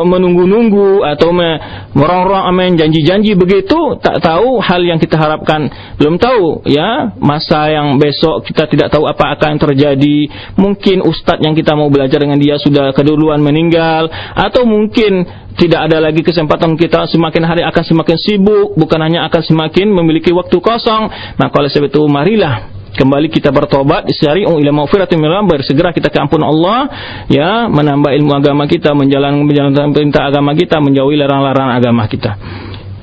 menunggu-nunggu atau me, merongrong amen janji-janji begitu tak tahu hal yang kita harapkan. Belum tahu ya masa yang besok kita tidak tahu apa akan terjadi. Mungkin ustadz yang kita mau belajar dengan dia sudah keduluan meninggal atau mungkin tidak ada lagi kesempatan kita semakin hari akan semakin sibuk bukan hanya akan semakin memiliki waktu kosong. Maka oleh sebab itu marilah kembali kita bertobat disari'u ila maghfiratin min segera kita ke ampun Allah ya menambah ilmu agama kita menjalankan menjalankan perintah agama kita menjauhi larang-larang agama kita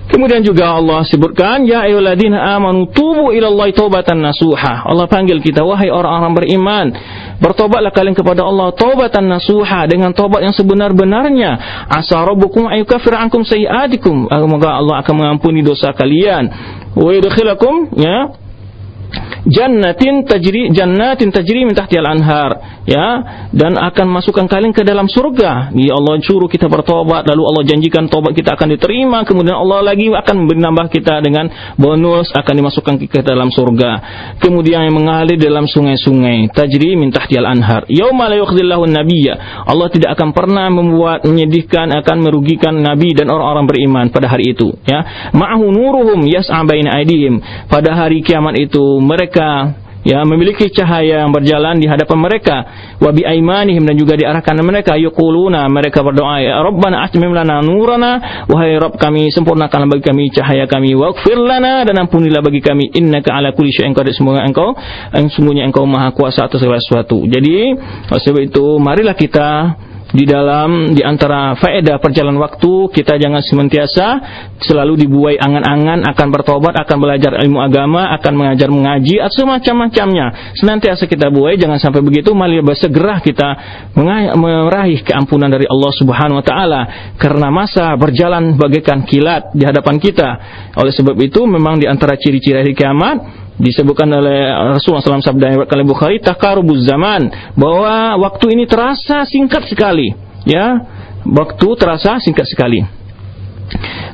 Kemudian juga Allah sebutkan ya ayyuhalladzina amanu tubu ilallahi taubatan nasuha. Allah panggil kita wahai orang-orang beriman, bertobatlah kalian kepada Allah taubatan nasuha dengan tobat yang sebenar-benarnya. Asa rabbukum ayyukaffir ankum sayiatikum. Semoga Allah akan mengampuni dosa kalian. Wa yudkhilakum ya jannatin tajri jannatin tajri min tahtiha anhar ya dan akan masukkan kalian ke dalam surga. Ya Allah suruh kita bertobat lalu Allah janjikan tobat kita akan diterima. Kemudian Allah lagi akan menambah kita dengan bonus akan dimasukkan ke dalam surga. Kemudian yang mengalir dalam sungai-sungai. Tajri min tahtiha anhar yauma la yukhzillahu nabiyya Allah tidak akan pernah membuat menyedihkan akan merugikan nabi dan orang-orang beriman pada hari itu. Ya ma'hu nuruhum yas'a baina aydihim. Pada hari kiamat itu mereka ya memiliki cahaya yang berjalan di hadapan mereka wa bi aimanihim dan juga di arah kanan mereka yaquluna mereka berdoa ya rabbana atmim lana nurana wahai rabb kami sempurnakanlah bagi kami cahaya kami waghfir lana dan ampunilah bagi kami innaka ala kulli syai'in qadir. Semoga engkau yang sungguhnya engkau maha kuasa atas segala sesuatu. Jadi sebab itu marilah kita di dalam di antara faedah perjalanan waktu kita jangan senantiasa selalu dibuai angan-angan akan bertobat, akan belajar ilmu agama, akan mengajar mengaji atau semacam-macamnya. Senantiasa kita buai jangan sampai begitu malah bersegera kita meraih keampunan dari Allah Subhanahu wa taala karena masa berjalan bagaikan kilat di hadapan kita. Oleh sebab itu memang di antara ciri-ciri hari kiamat disebutkan oleh Rasulullah SAW sabda kali Bukhari takarubuz zaman. Bahwa waktu ini terasa singkat sekali ya. Waktu terasa singkat sekali.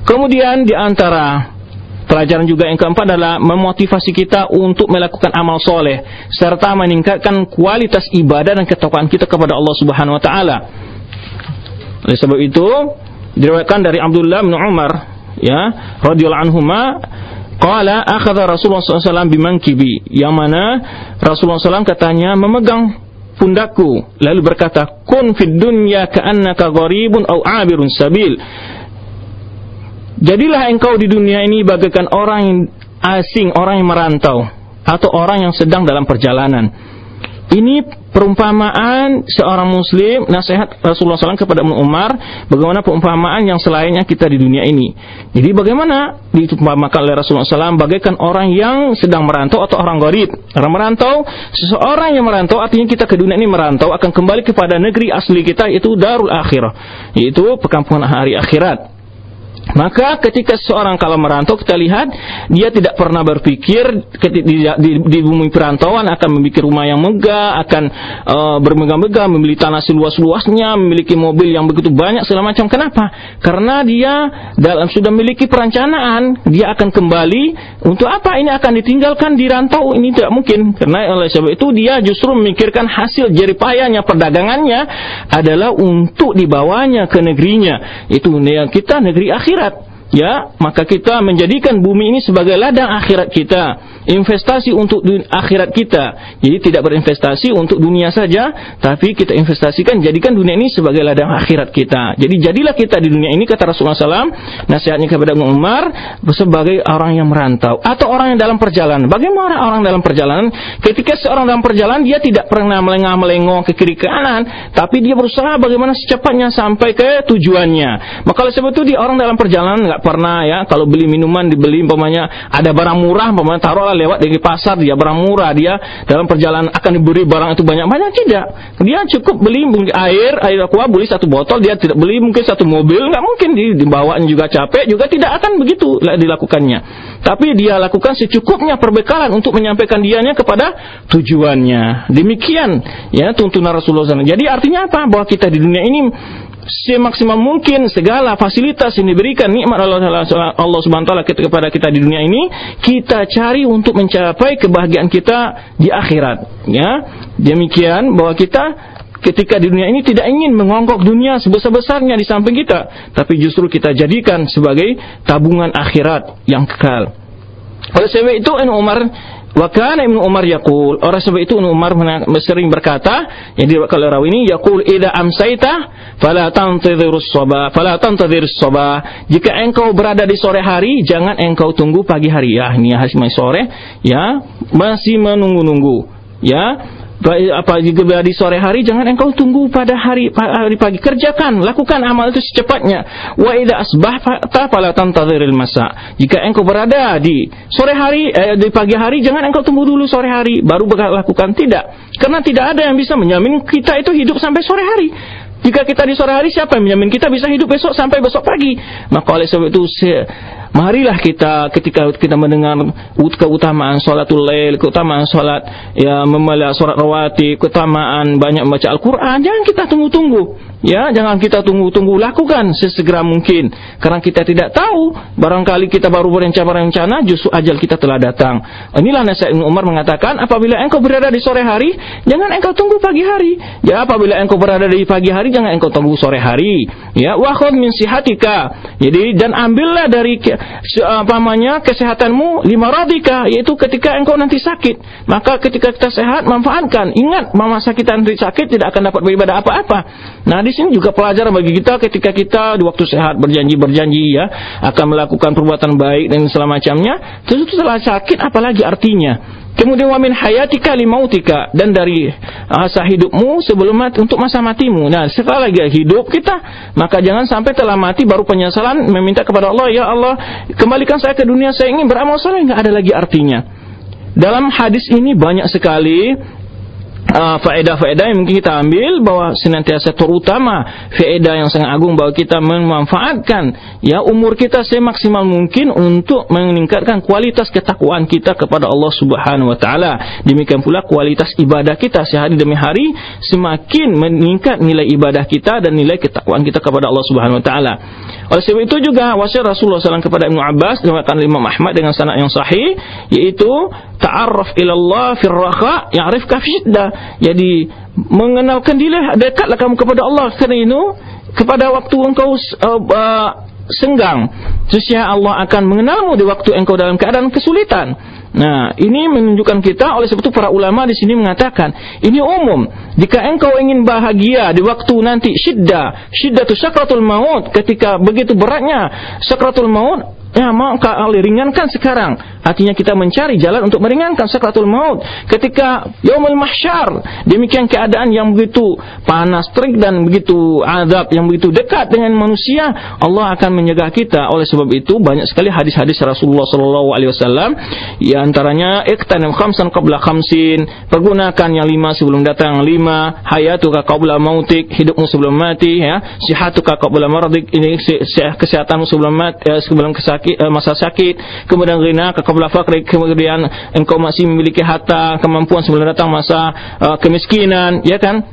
Kemudian di antara Pelajaran juga yang keempat adalah memotivasi kita untuk melakukan amal soleh serta meningkatkan kualitas ibadah dan ketakwaan kita kepada Allah Subhanahu Wa Taala. Oleh sebab itu diriwayatkan dari Abdullah bin Umar ya radhiyallahu anhuma qala akhadha Rasulullah SAW bimankibi. Yang mana Rasulullah SAW katanya memegang pundakku. Lalu berkata kun fid dunya ka'annaka gharibun aw 'abirun sabil. Jadilah engkau di dunia ini bagaikan orang asing, orang yang merantau atau orang yang sedang dalam perjalanan. Ini perumpamaan seorang muslim nasihat Rasulullah SAW kepada Ibnu Umar bagaimana perumpamaan yang selainnya kita di dunia ini. Jadi bagaimana diumpamakan oleh Rasulullah SAW bagaikan orang yang sedang merantau atau orang gharib. Orang merantau, seseorang yang merantau artinya kita ke dunia ini merantau akan kembali kepada negeri asli kita yaitu darul akhirah, yaitu perkampungan hari akhirat. Maka ketika seorang kalau merantau kita lihat dia tidak pernah berpikir di, di, di bumi perantauan akan memiliki rumah yang megah, akan uh, bermegah-megah, membeli tanah seluas-luasnya, memiliki mobil yang begitu banyak segala macam. Kenapa? Karena dia dalam sudah memiliki perencanaan, dia akan kembali untuk apa? Ini akan ditinggalkan di rantau ini tidak mungkin. Karena oleh sebab itu dia justru memikirkan hasil jeripayanya perdagangannya adalah untuk dibawanya ke negerinya. Itu yang kita negeri akhir akhirat. Ya maka kita menjadikan bumi ini sebagai ladang akhirat kita investasi untuk akhirat kita. Jadi tidak berinvestasi untuk dunia saja tapi kita investasikan jadikan dunia ini sebagai ladang akhirat kita. Jadi jadilah kita di dunia ini kata Rasulullah SAW nasihatnya kepada Umar sebagai orang yang merantau atau orang yang dalam perjalanan. Bagaimana orang dalam perjalanan? Ketika seorang dalam perjalanan dia tidak pernah melengah melengok ke kiri ke kanan tapi dia berusaha bagaimana secepatnya sampai ke tujuannya. Maka oleh sebab itu dia orang dalam perjalanan nggak pernah ya kalau beli minuman dibeli umpamanya ada barang murah umpamanya lewat dari pasar dia barang murah dia dalam perjalanan akan diberi barang itu banyak-banyak tidak. Dia cukup beli air air aqua beli satu botol dia tidak beli mungkin satu mobil nggak mungkin dibawaan juga capek juga tidak akan begitu dilakukannya. Tapi dia lakukan secukupnya perbekalan untuk menyampaikan dianya kepada tujuannya. Demikian ya tuntunan Rasulullah SAW jadi artinya apa? Bahwa kita di dunia ini semaksimal mungkin segala fasilitas yang diberikan nikmat Allah, Allah Subhanahu taala kepada kita di dunia ini kita cari untuk mencapai kebahagiaan kita di akhirat. Ya demikian bahwa kita ketika di dunia ini tidak ingin mengonggok dunia sebesar-besarnya di samping kita tapi justru kita jadikan sebagai tabungan akhirat yang kekal. Oleh sebab itu Umar Wa kana Umar yaqul, orang sebab itu Ibnu Umar sering berkata, yang diriwayatkan oleh rawi ini yaqul idza amsaita fala tantadhirus sabah, fala tantadhirus sabah. Jika engkau berada di sore hari, jangan engkau tunggu pagi hari. Ya, ini masih sore, ya, masih menunggu-nunggu. Ya, apa di sore hari jangan engkau tunggu pada hari hari pagi. Kerjakan lakukan amal itu secepatnya. Wa idza asbahta fala tantadhiril masa. Jika engkau berada di sore hari eh, di pagi hari jangan engkau tunggu dulu sore hari baru lakukan. Tidak. Karena tidak ada yang bisa menjamin kita itu hidup sampai sore hari. Jika kita di sore hari siapa yang menjamin kita bisa hidup besok sampai besok pagi? Maka oleh sebab itu marilah kita ketika kita mendengar keutamaan salatul lail, keutamaan salat ya membaca surat rawatib, keutamaan banyak membaca Al-Qur'an, jangan kita tunggu-tunggu. Ya, jangan kita tunggu-tunggu, lakukan sesegera mungkin. Karena kita tidak tahu, barangkali kita baru berencana-rencana, justru ajal kita telah datang. Inilah nasihat Ibnu Umar mengatakan, apabila engkau berada di sore hari, jangan engkau tunggu pagi hari. Ya, apabila engkau berada di pagi hari, jangan engkau tunggu sore hari. Ya, wa min sihatika. Jadi dan ambillah dari apa namanya kesehatanmu lima radika, yaitu ketika engkau nanti sakit. Maka ketika kita sehat, manfaatkan. Ingat, mama sakit nanti sakit tidak akan dapat beribadah apa-apa. Nah, di sini juga pelajaran bagi kita ketika kita di waktu sehat berjanji-berjanji ya akan melakukan perbuatan baik dan segala macamnya, terus setelah sakit apalagi artinya? Kemudian wamin hayatika limautika dan dari masa hidupmu sebelum mati untuk masa matimu. Nah, setelah lagi hidup kita, maka jangan sampai telah mati baru penyesalan meminta kepada Allah, ya Allah, kembalikan saya ke dunia, saya ingin beramal saleh, enggak ada lagi artinya. Dalam hadis ini banyak sekali uh, faedah-faedah yang mungkin kita ambil bahwa senantiasa terutama faedah yang sangat agung bahwa kita memanfaatkan ya umur kita semaksimal mungkin untuk meningkatkan kualitas ketakwaan kita kepada Allah Subhanahu wa taala. Demikian pula kualitas ibadah kita sehari demi hari semakin meningkat nilai ibadah kita dan nilai ketakwaan kita kepada Allah Subhanahu wa taala. Oleh sebab itu juga wasiat Rasulullah SAW kepada Ibnu Abbas diriwayatkan Imam Ahmad dengan sanad yang sahih yaitu ta'arraf ilallah fir raha ya'rifka fi syiddah. Jadi mengenalkan diri dekatlah kamu kepada Allah kerana itu kepada waktu engkau uh, uh, senggang sesungguhnya Allah akan mengenalmu di waktu engkau dalam keadaan kesulitan Nah, ini menunjukkan kita oleh sebab itu para ulama di sini mengatakan ini umum. Jika engkau ingin bahagia di waktu nanti syiddah, syiddah itu sakratul maut, ketika begitu beratnya sakratul maut, Ya maka ringankan sekarang. Artinya kita mencari jalan untuk meringankan sakratul maut. Ketika yaumul mahsyar, demikian keadaan yang begitu panas terik dan begitu azab yang begitu dekat dengan manusia, Allah akan menjaga kita. Oleh sebab itu banyak sekali hadis-hadis Rasulullah sallallahu alaihi wasallam, ya antaranya iqtanim khamsan qabla khamsin, pergunakan yang lima sebelum datang lima, hayatuka qabla mautik, hidupmu sebelum mati ya, sihatuka qabla maradik, ini kesehatanmu sebelum mati, eh, sebelum kesak sakit, uh, masa sakit, kemudian ghina, qabla faqri, kemudian engkau masih memiliki harta, kemampuan sebelum datang masa uh, kemiskinan, ya kan?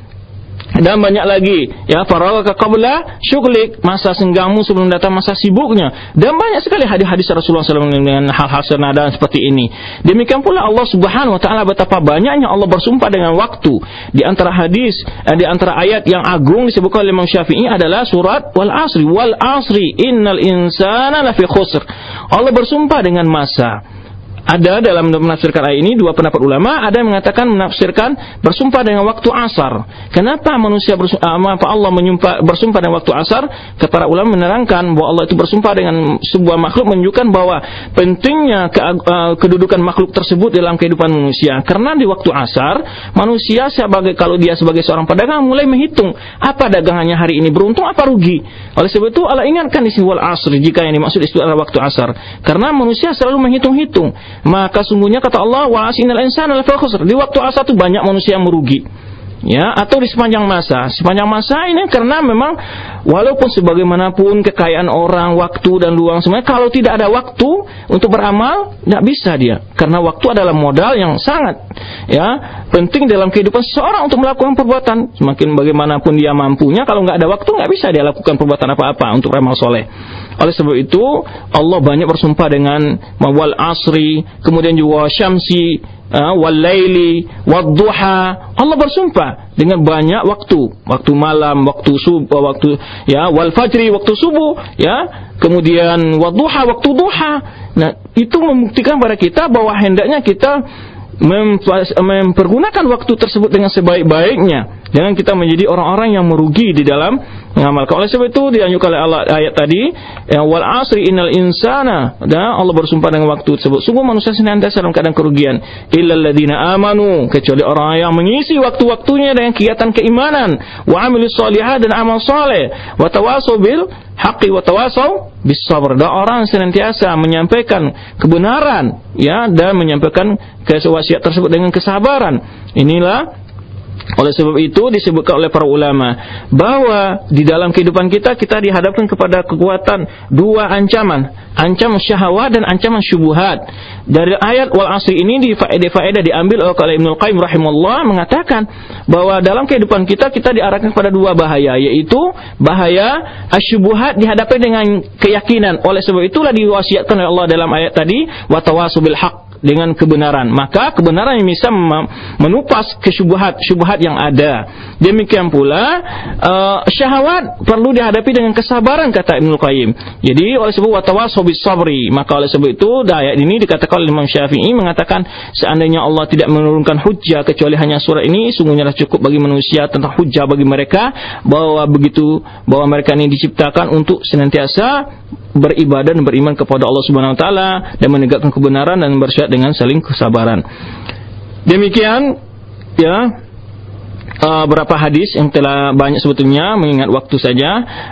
Dan banyak lagi. Ya faragha qabla syughlik. Masa senggangmu sebelum datang masa sibuknya. Dan banyak sekali hadis-hadis Rasulullah SAW dengan hal-hal senada seperti ini. Demikian pula Allah Subhanahu wa taala betapa banyaknya Allah bersumpah dengan waktu. Di antara hadis eh, di antara ayat yang agung disebutkan oleh Imam Syafi'i adalah surat wal asri. Wal asri innal insana lafi khusr. Allah bersumpah dengan masa ada dalam menafsirkan ayat ini dua pendapat ulama, ada yang mengatakan menafsirkan bersumpah dengan waktu asar. Kenapa manusia bersumpah, apa Allah menyumpah bersumpah dengan waktu asar? Kepada ulama menerangkan bahwa Allah itu bersumpah dengan sebuah makhluk menunjukkan bahwa pentingnya ke, uh, kedudukan makhluk tersebut dalam kehidupan manusia. Karena di waktu asar, manusia sebagai kalau dia sebagai seorang pedagang mulai menghitung apa dagangannya hari ini beruntung apa rugi. Oleh sebab itu Allah ingatkan di sini wal asr jika yang dimaksud itu adalah waktu asar. Karena manusia selalu menghitung-hitung maka sungguhnya kata Allah wa asinal insana khusr. Di waktu asar itu banyak manusia yang merugi. Ya, atau di sepanjang masa. Sepanjang masa ini karena memang walaupun sebagaimanapun kekayaan orang, waktu dan luang semuanya kalau tidak ada waktu untuk beramal, tidak bisa dia. Karena waktu adalah modal yang sangat ya penting dalam kehidupan seseorang untuk melakukan perbuatan. Semakin bagaimanapun dia mampunya, kalau nggak ada waktu nggak bisa dia lakukan perbuatan apa-apa untuk beramal soleh. Oleh sebab itu Allah banyak bersumpah dengan wal asri, kemudian juga syamsi, uh, wal laili, wad duha. Allah bersumpah dengan banyak waktu, waktu malam, waktu subuh, waktu ya wal fajri, waktu subuh, ya. Kemudian wad duha, waktu duha. Nah, itu membuktikan pada kita bahwa hendaknya kita mempergunakan waktu tersebut dengan sebaik-baiknya. Jangan kita menjadi orang-orang yang merugi di dalam mengamalkan. Oleh sebab itu dianjurkan oleh Allah ayat tadi, yang wal asri innal insana. Dan Allah bersumpah dengan waktu tersebut. Sungguh manusia senantiasa dalam keadaan kerugian. Illal ladzina amanu, kecuali orang yang mengisi waktu-waktunya dengan kegiatan keimanan, wa amilus dan amal soleh, wa tawasau bil haqqi wa tawasau bis sabr. Dan orang senantiasa menyampaikan kebenaran ya dan menyampaikan kewasiat tersebut dengan kesabaran. Inilah oleh sebab itu disebutkan oleh para ulama bahwa di dalam kehidupan kita kita dihadapkan kepada kekuatan dua ancaman, ancaman syahwat dan ancaman syubhat. Dari ayat wal asri ini di faedah-faedah diambil oleh Ibnu Qayyim rahimahullah mengatakan bahwa dalam kehidupan kita kita diarahkan kepada dua bahaya yaitu bahaya asyubuhat dihadapi dengan keyakinan. Oleh sebab itulah diwasiatkan oleh Allah dalam ayat tadi wa tawasubil haq dengan kebenaran. Maka kebenaran yang bisa menupas kesyubhat-syubhat yang ada. Demikian pula uh, syahwat perlu dihadapi dengan kesabaran kata Ibnu Qayyim. Jadi oleh sebab watawasaw sabri maka oleh sebab itu ayat ini dikatakan oleh Imam Syafi'i mengatakan seandainya Allah tidak menurunkan hujjah kecuali hanya surat ini sungguhnya cukup bagi manusia tentang hujjah bagi mereka bahwa begitu bahwa mereka ini diciptakan untuk senantiasa beribadah dan beriman kepada Allah Subhanahu wa taala dan menegakkan kebenaran dan bersyarat dengan saling kesabaran. Demikian ya uh, berapa hadis yang telah banyak sebetulnya mengingat waktu saja.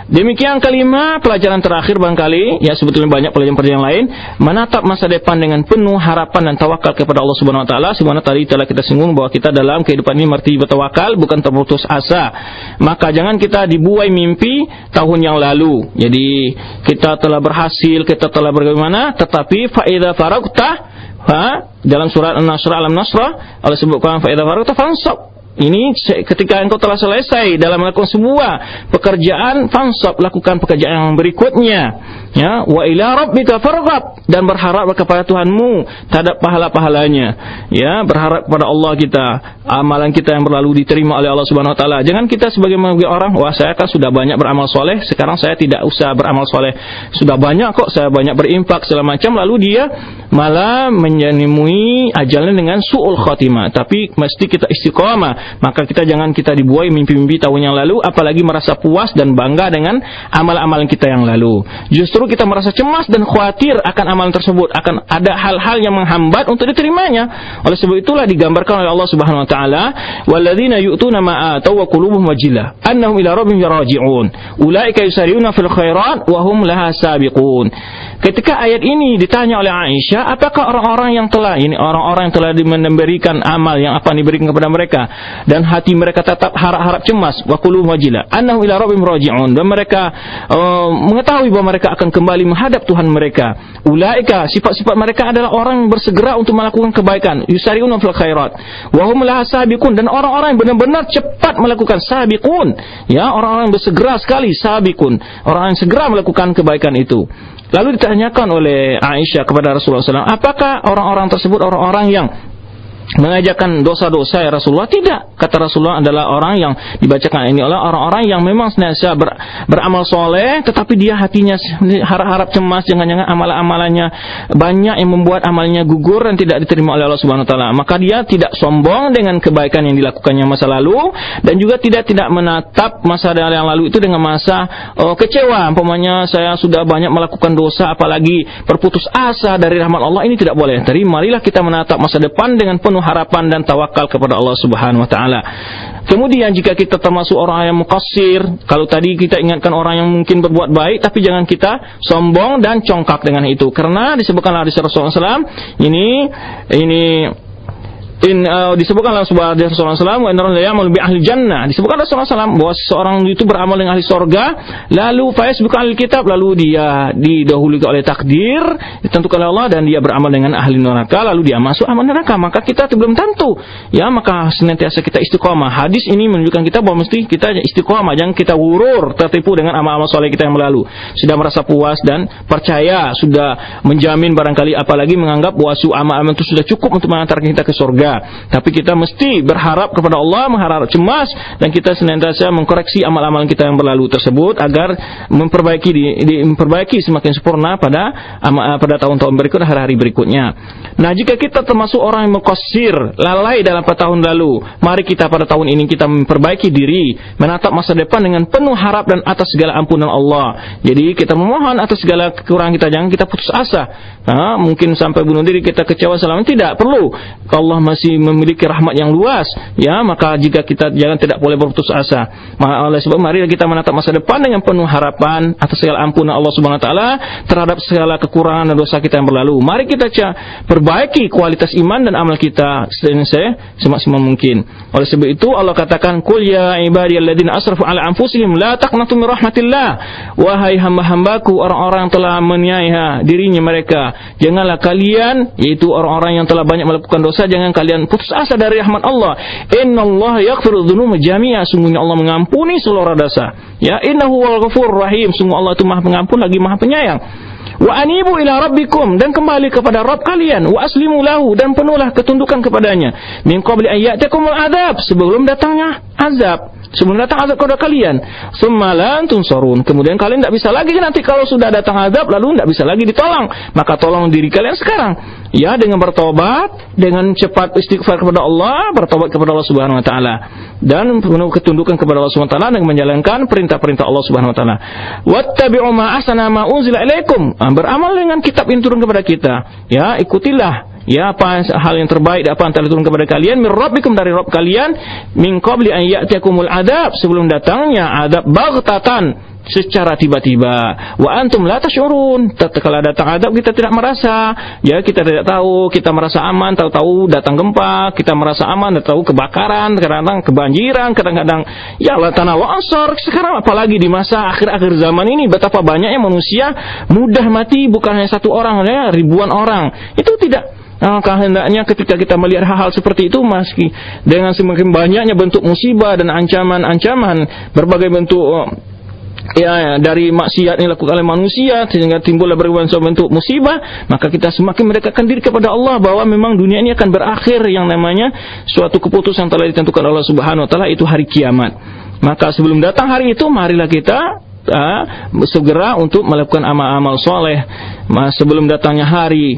Demikian kelima pelajaran terakhir barangkali ya sebetulnya banyak pelajaran-pelajaran lain menatap masa depan dengan penuh harapan dan tawakal kepada Allah Subhanahu wa taala. Sebagaimana tadi telah kita singgung bahwa kita dalam kehidupan ini mesti bertawakal bukan terputus asa. Maka jangan kita dibuai mimpi tahun yang lalu. Jadi kita telah berhasil, kita telah bagaimana tetapi faida faragta ha dalam surat An-Nasr Alam Nasrah Allah sebutkan faida faragta fansab Ini ketika engkau telah selesai dalam melakukan sebuah pekerjaan, fansab lakukan pekerjaan yang berikutnya. Ya, wa ila rabbika farghab dan berharap kepada Tuhanmu terhadap pahala-pahalanya. Ya, berharap kepada Allah kita, amalan kita yang berlalu diterima oleh Allah Subhanahu wa taala. Jangan kita sebagai orang, wah saya kan sudah banyak beramal soleh, sekarang saya tidak usah beramal soleh. Sudah banyak kok saya banyak berimpak segala macam lalu dia malah menemui ajalnya dengan suul khatimah. Tapi mesti kita istiqomah. Maka kita jangan kita dibuai mimpi-mimpi tahun yang lalu apalagi merasa puas dan bangga dengan amal-amalan kita yang lalu. Justru kita merasa cemas dan khawatir akan amalan tersebut, akan ada hal-hal yang menghambat untuk diterimanya. Oleh sebab itulah digambarkan oleh Allah Subhanahu wa taala, "Walladzina yu'tuna ma atau wa qulubuhum wajilah annahum ila rabbihim raji'un. Ulaika yusari'una fil khairat wa hum laha sabiqun." Ketika ayat ini ditanya oleh Aisyah, apakah orang-orang yang telah ini orang-orang yang telah memberikan amal yang apa diberikan kepada mereka dan hati mereka tetap harap-harap cemas wa qulubuhum wajilah annahum ila rabbihim raji'un dan mereka uh, mengetahui bahwa mereka akan kembali menghadap Tuhan mereka. Ulaika sifat-sifat mereka adalah orang yang bersegera untuk melakukan kebaikan. Yusari'una fil khairat. Wa hum sabiqun dan orang-orang yang benar-benar cepat melakukan sabiqun. Ya, orang-orang yang bersegera sekali sabiqun. Orang yang segera melakukan kebaikan itu. Lalu ditanyakan oleh Aisyah kepada Rasulullah SAW, apakah orang-orang tersebut orang-orang yang mengajarkan dosa-dosa ya Rasulullah. Tidak. Kata Rasulullah adalah orang yang dibacakan. Ini oleh orang-orang yang memang senantiasa ber, beramal soleh tetapi dia hatinya harap-harap cemas jangan-jangan amal-amalannya banyak yang membuat amalnya gugur dan tidak diterima oleh Allah Subhanahu wa taala. Maka dia tidak sombong dengan kebaikan yang dilakukannya masa lalu dan juga tidak tidak menatap masa yang lalu itu dengan masa oh, kecewa. Umpamanya saya sudah banyak melakukan dosa apalagi berputus asa dari rahmat Allah ini tidak boleh. Jadi marilah kita menatap masa depan dengan penuh penuh harapan dan tawakal kepada Allah Subhanahu wa taala. Kemudian jika kita termasuk orang yang mukassir, kalau tadi kita ingatkan orang yang mungkin berbuat baik, tapi jangan kita sombong dan congkak dengan itu. Karena disebutkan hadis Rasulullah SAW, ini ini in uh, disebutkan dalam sebuah hadis Rasulullah SAW inna bi ahli jannah. Disebutkan Rasulullah SAW bahwa seorang itu beramal dengan ahli sorga lalu faiz bukan ahli kitab lalu dia didahului oleh takdir ditentukan oleh Allah dan dia beramal dengan ahli neraka lalu dia masuk amal neraka. Maka kita belum tentu. Ya maka senantiasa kita istiqomah. Hadis ini menunjukkan kita bahwa mesti kita istiqomah jangan kita wurur tertipu dengan amal-amal soleh kita yang lalu sudah merasa puas dan percaya sudah menjamin barangkali apalagi menganggap bahwa amal-amal itu sudah cukup untuk mengantarkan kita ke surga tapi kita mesti berharap kepada Allah, mengharap cemas dan kita senantiasa mengkoreksi amal-amal kita yang berlalu tersebut agar memperbaiki di, di memperbaiki semakin sempurna pada pada tahun-tahun berikutnya, hari-hari berikutnya. Nah, jika kita termasuk orang yang mengkosir, lalai dalam tahun lalu, mari kita pada tahun ini kita memperbaiki diri, menatap masa depan dengan penuh harap dan atas segala ampunan Allah. Jadi kita memohon atas segala kekurangan kita, jangan kita putus asa. Nah, mungkin sampai bunuh diri kita kecewa selama tidak perlu. Allah masih memiliki rahmat yang luas, ya maka jika kita jangan tidak boleh berputus asa. Maka oleh sebab mari kita menatap masa depan dengan penuh harapan atas segala ampunan Allah Subhanahu wa taala terhadap segala kekurangan dan dosa kita yang berlalu. Mari kita perbaiki kualitas iman dan amal kita semaksimal mungkin. Oleh sebab itu Allah katakan qul ya ibadiyalladzina asrafu ala anfusihim la taqnatu min rahmatillah. Wahai hamba-hambaku orang-orang yang telah meniaya dirinya mereka, janganlah kalian yaitu orang-orang yang telah banyak melakukan dosa jangan kalian kalian putus asa dari rahmat Allah. Inna Allah yaghfiru dzunuba jami'a. Sungguhnya Allah mengampuni seluruh dosa. Ya, innahu wal ghafur rahim. Sungguh Allah itu Maha Pengampun lagi Maha Penyayang. Wa anibu ila rabbikum dan kembali kepada Rabb kalian wa aslimu lahu dan penuhlah ketundukan kepadanya min qabli an ya'takumul adab sebelum datangnya azab sebelum datang azab kepada kalian. Semalan tunsarun kemudian kalian tidak bisa lagi nanti kalau sudah datang azab lalu tidak bisa lagi ditolong. Maka tolong diri kalian sekarang. Ya dengan bertobat dengan cepat istighfar kepada Allah bertobat kepada Allah Subhanahu wa taala. Dan penuh ketundukan kepada Allah Subhanahu wa taala dan menjalankan perintah-perintah Allah Subhanahu wa taala. Wattabi'u ma ahsana ma ilaikum. Beramal dengan kitab yang turun kepada kita. Ya ikutilah ya apa hal yang terbaik apa yang telah turun kepada kalian min rabbikum dari Rabb kalian min qabli an ya'tiyakumul adab sebelum datangnya adab baghtatan secara tiba-tiba. Wa antum la tashurun. Tatkala datang adab kita tidak merasa, ya kita tidak tahu, kita merasa aman, tahu-tahu datang gempa, kita merasa aman, tahu kebakaran, kadang-kadang kebanjiran, kadang-kadang ya Allah tanah longsor. Sekarang apalagi di masa akhir-akhir zaman ini betapa banyaknya manusia mudah mati bukan hanya satu orang, ya ribuan orang. Itu tidak Nah, hendaknya ketika kita melihat hal-hal seperti itu meski dengan semakin banyaknya bentuk musibah dan ancaman-ancaman berbagai bentuk ya, ya dari maksiat yang dilakukan oleh manusia sehingga timbullah berbagai bentuk musibah maka kita semakin mendekatkan diri kepada Allah bahwa memang dunia ini akan berakhir yang namanya suatu keputusan telah ditentukan Allah Subhanahu wa taala itu hari kiamat. Maka sebelum datang hari itu marilah kita uh, segera untuk melakukan amal-amal soleh. Sebelum datangnya hari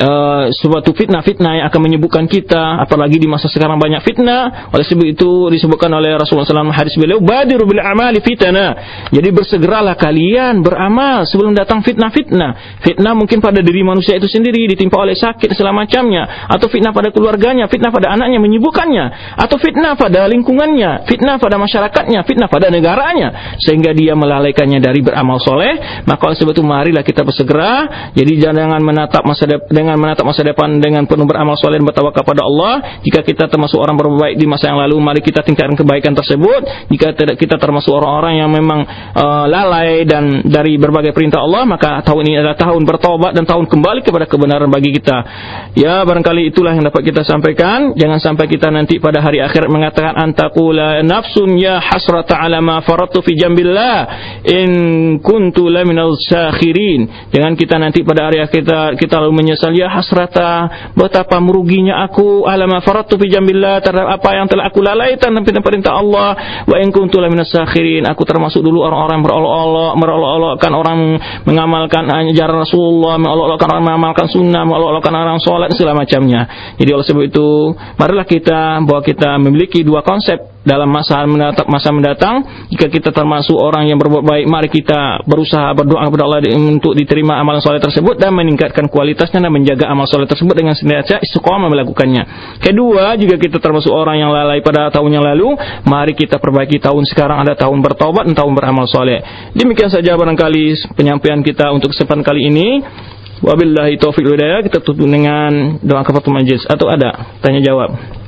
uh, suatu fitnah-fitnah yang akan menyebutkan kita apalagi di masa sekarang banyak fitnah oleh sebab itu disebutkan oleh Rasulullah SAW hadis beliau badiru bil amali fitnah jadi bersegeralah kalian beramal sebelum datang fitnah-fitnah. Fitnah mungkin pada diri manusia itu sendiri ditimpa oleh sakit segala macamnya atau fitnah pada keluarganya fitnah pada anaknya menyibukkannya atau fitnah pada lingkungannya fitnah pada masyarakatnya fitnah pada negaranya sehingga dia melalaikannya dari beramal soleh. Maka oleh sebab itu marilah kita bersegera. Jadi jangan menatap masa depan dengan menatap masa depan dengan penuh beramal soleh dan bertawakal kepada Allah. Jika kita termasuk orang berbaik di masa yang lalu, mari kita tingkatkan kebaikan tersebut. Jika tidak kita termasuk orang-orang yang memang uh, lalai dan dari berbagai perintah Allah, maka tahun ini adalah tahun bertobat dan tahun kembali kepada kebenaran bagi kita. Ya, barangkali itulah yang dapat kita sampaikan. Jangan sampai kita nanti pada hari akhir mengatakan antakula nafsun ya hasrata ala ma faratu fi jambillah in kuntu laminal sakhirin. Jangan kita nanti pada hari akhir kita kita lalu menyesal ya hasrata betapa meruginya aku. Alama faratu fi jambillah terhadap apa yang telah aku lalaikan dan perintah Allah. Wa in kuntu laminas sakhirin. Aku termasuk dulu orang-orang berolok-olok merolok-olokkan orang mengamalkan ajaran Rasulullah mengolok-olokkan orang mengamalkan sunnah mengolok-olokkan orang salat segala macamnya. Jadi oleh sebab itu marilah kita bahwa kita memiliki dua konsep dalam masa mendatang, masa mendatang jika kita termasuk orang yang berbuat baik mari kita berusaha berdoa kepada Allah untuk diterima amalan soleh tersebut dan meningkatkan kualitasnya dan menjaga amal soleh tersebut dengan senantiasa istiqomah melakukannya. Kedua jika kita termasuk orang yang lalai pada tahun yang lalu mari kita perbaiki tahun sekarang. Ada tahun bertobat dan tahun beramal soleh. Demikian saja barangkali penyampaian kita untuk kesempatan kali ini. Wabillahi taufiq hidayah. Kita tutup dengan doa kafatul majlis. Atau ada tanya jawab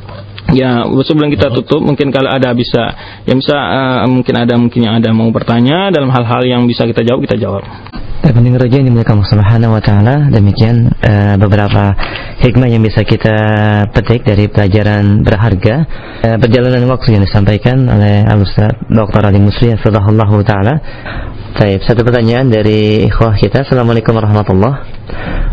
Ya, sebelum kita tutup, mungkin kalau ada bisa, yang bisa uh, mungkin ada mungkin yang ada mau bertanya dalam hal-hal yang bisa kita jawab, kita jawab. Pendengar raja yang dimuliakan Allah Subhanahu wa taala, demikian uh, beberapa hikmah yang bisa kita petik dari pelajaran berharga uh, perjalanan waktu yang disampaikan oleh Al-Ustaz Dr. Ali Musli Hafizahullah taala. Baik, satu pertanyaan dari ikhwah kita. Assalamualaikum warahmatullahi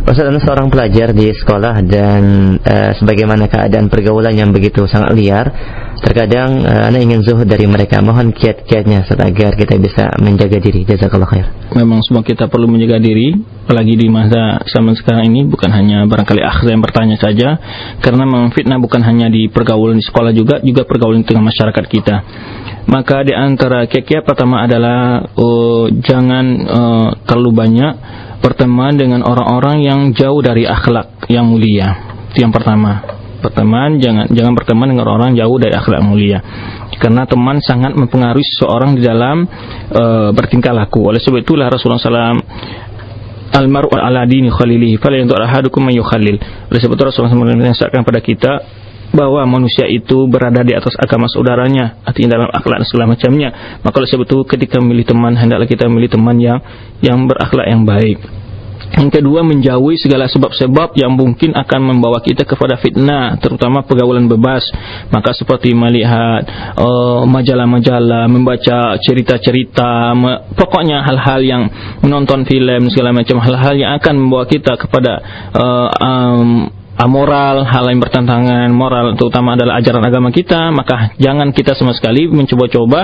Ustaz Anda seorang pelajar di sekolah dan uh, sebagaimana keadaan pergaulan yang begitu sangat liar, terkadang uh, Anda ingin zuhud dari mereka. Mohon kiat-kiatnya agar kita bisa menjaga diri. Jazakallah khair. Memang semua kita perlu menjaga diri, apalagi di masa zaman sekarang ini bukan hanya barangkali akhir yang bertanya saja, karena memang fitnah bukan hanya di pergaulan di sekolah juga, juga pergaulan di tengah masyarakat kita. Maka di antara kiat-kiat pertama adalah uh, jangan uh, terlalu banyak berteman dengan orang-orang yang jauh dari akhlak yang mulia. Itu yang pertama. Berteman jangan jangan berteman dengan orang jauh dari akhlak mulia. Karena teman sangat mempengaruhi seseorang di dalam uh, bertingkah laku. Oleh sebab itulah Rasulullah SAW Almaru ala dini khalilihi fala yukhalil. Oleh sebab itu Rasulullah SAW mengingatkan pada kita bahwa manusia itu berada di atas agama saudaranya, artinya dalam akhlak dan segala macamnya. Maka oleh sebab itu ketika memilih teman hendaklah kita memilih teman yang yang berakhlak yang baik. Yang kedua menjauhi segala sebab-sebab yang mungkin akan membawa kita kepada fitnah, terutama pergaulan bebas. Maka seperti melihat uh, majalah-majalah, membaca cerita-cerita, pokoknya hal-hal yang menonton film segala macam hal-hal yang akan membawa kita kepada uh, um, amoral, hal yang bertentangan moral, terutama adalah ajaran agama kita, maka jangan kita sama sekali mencoba-coba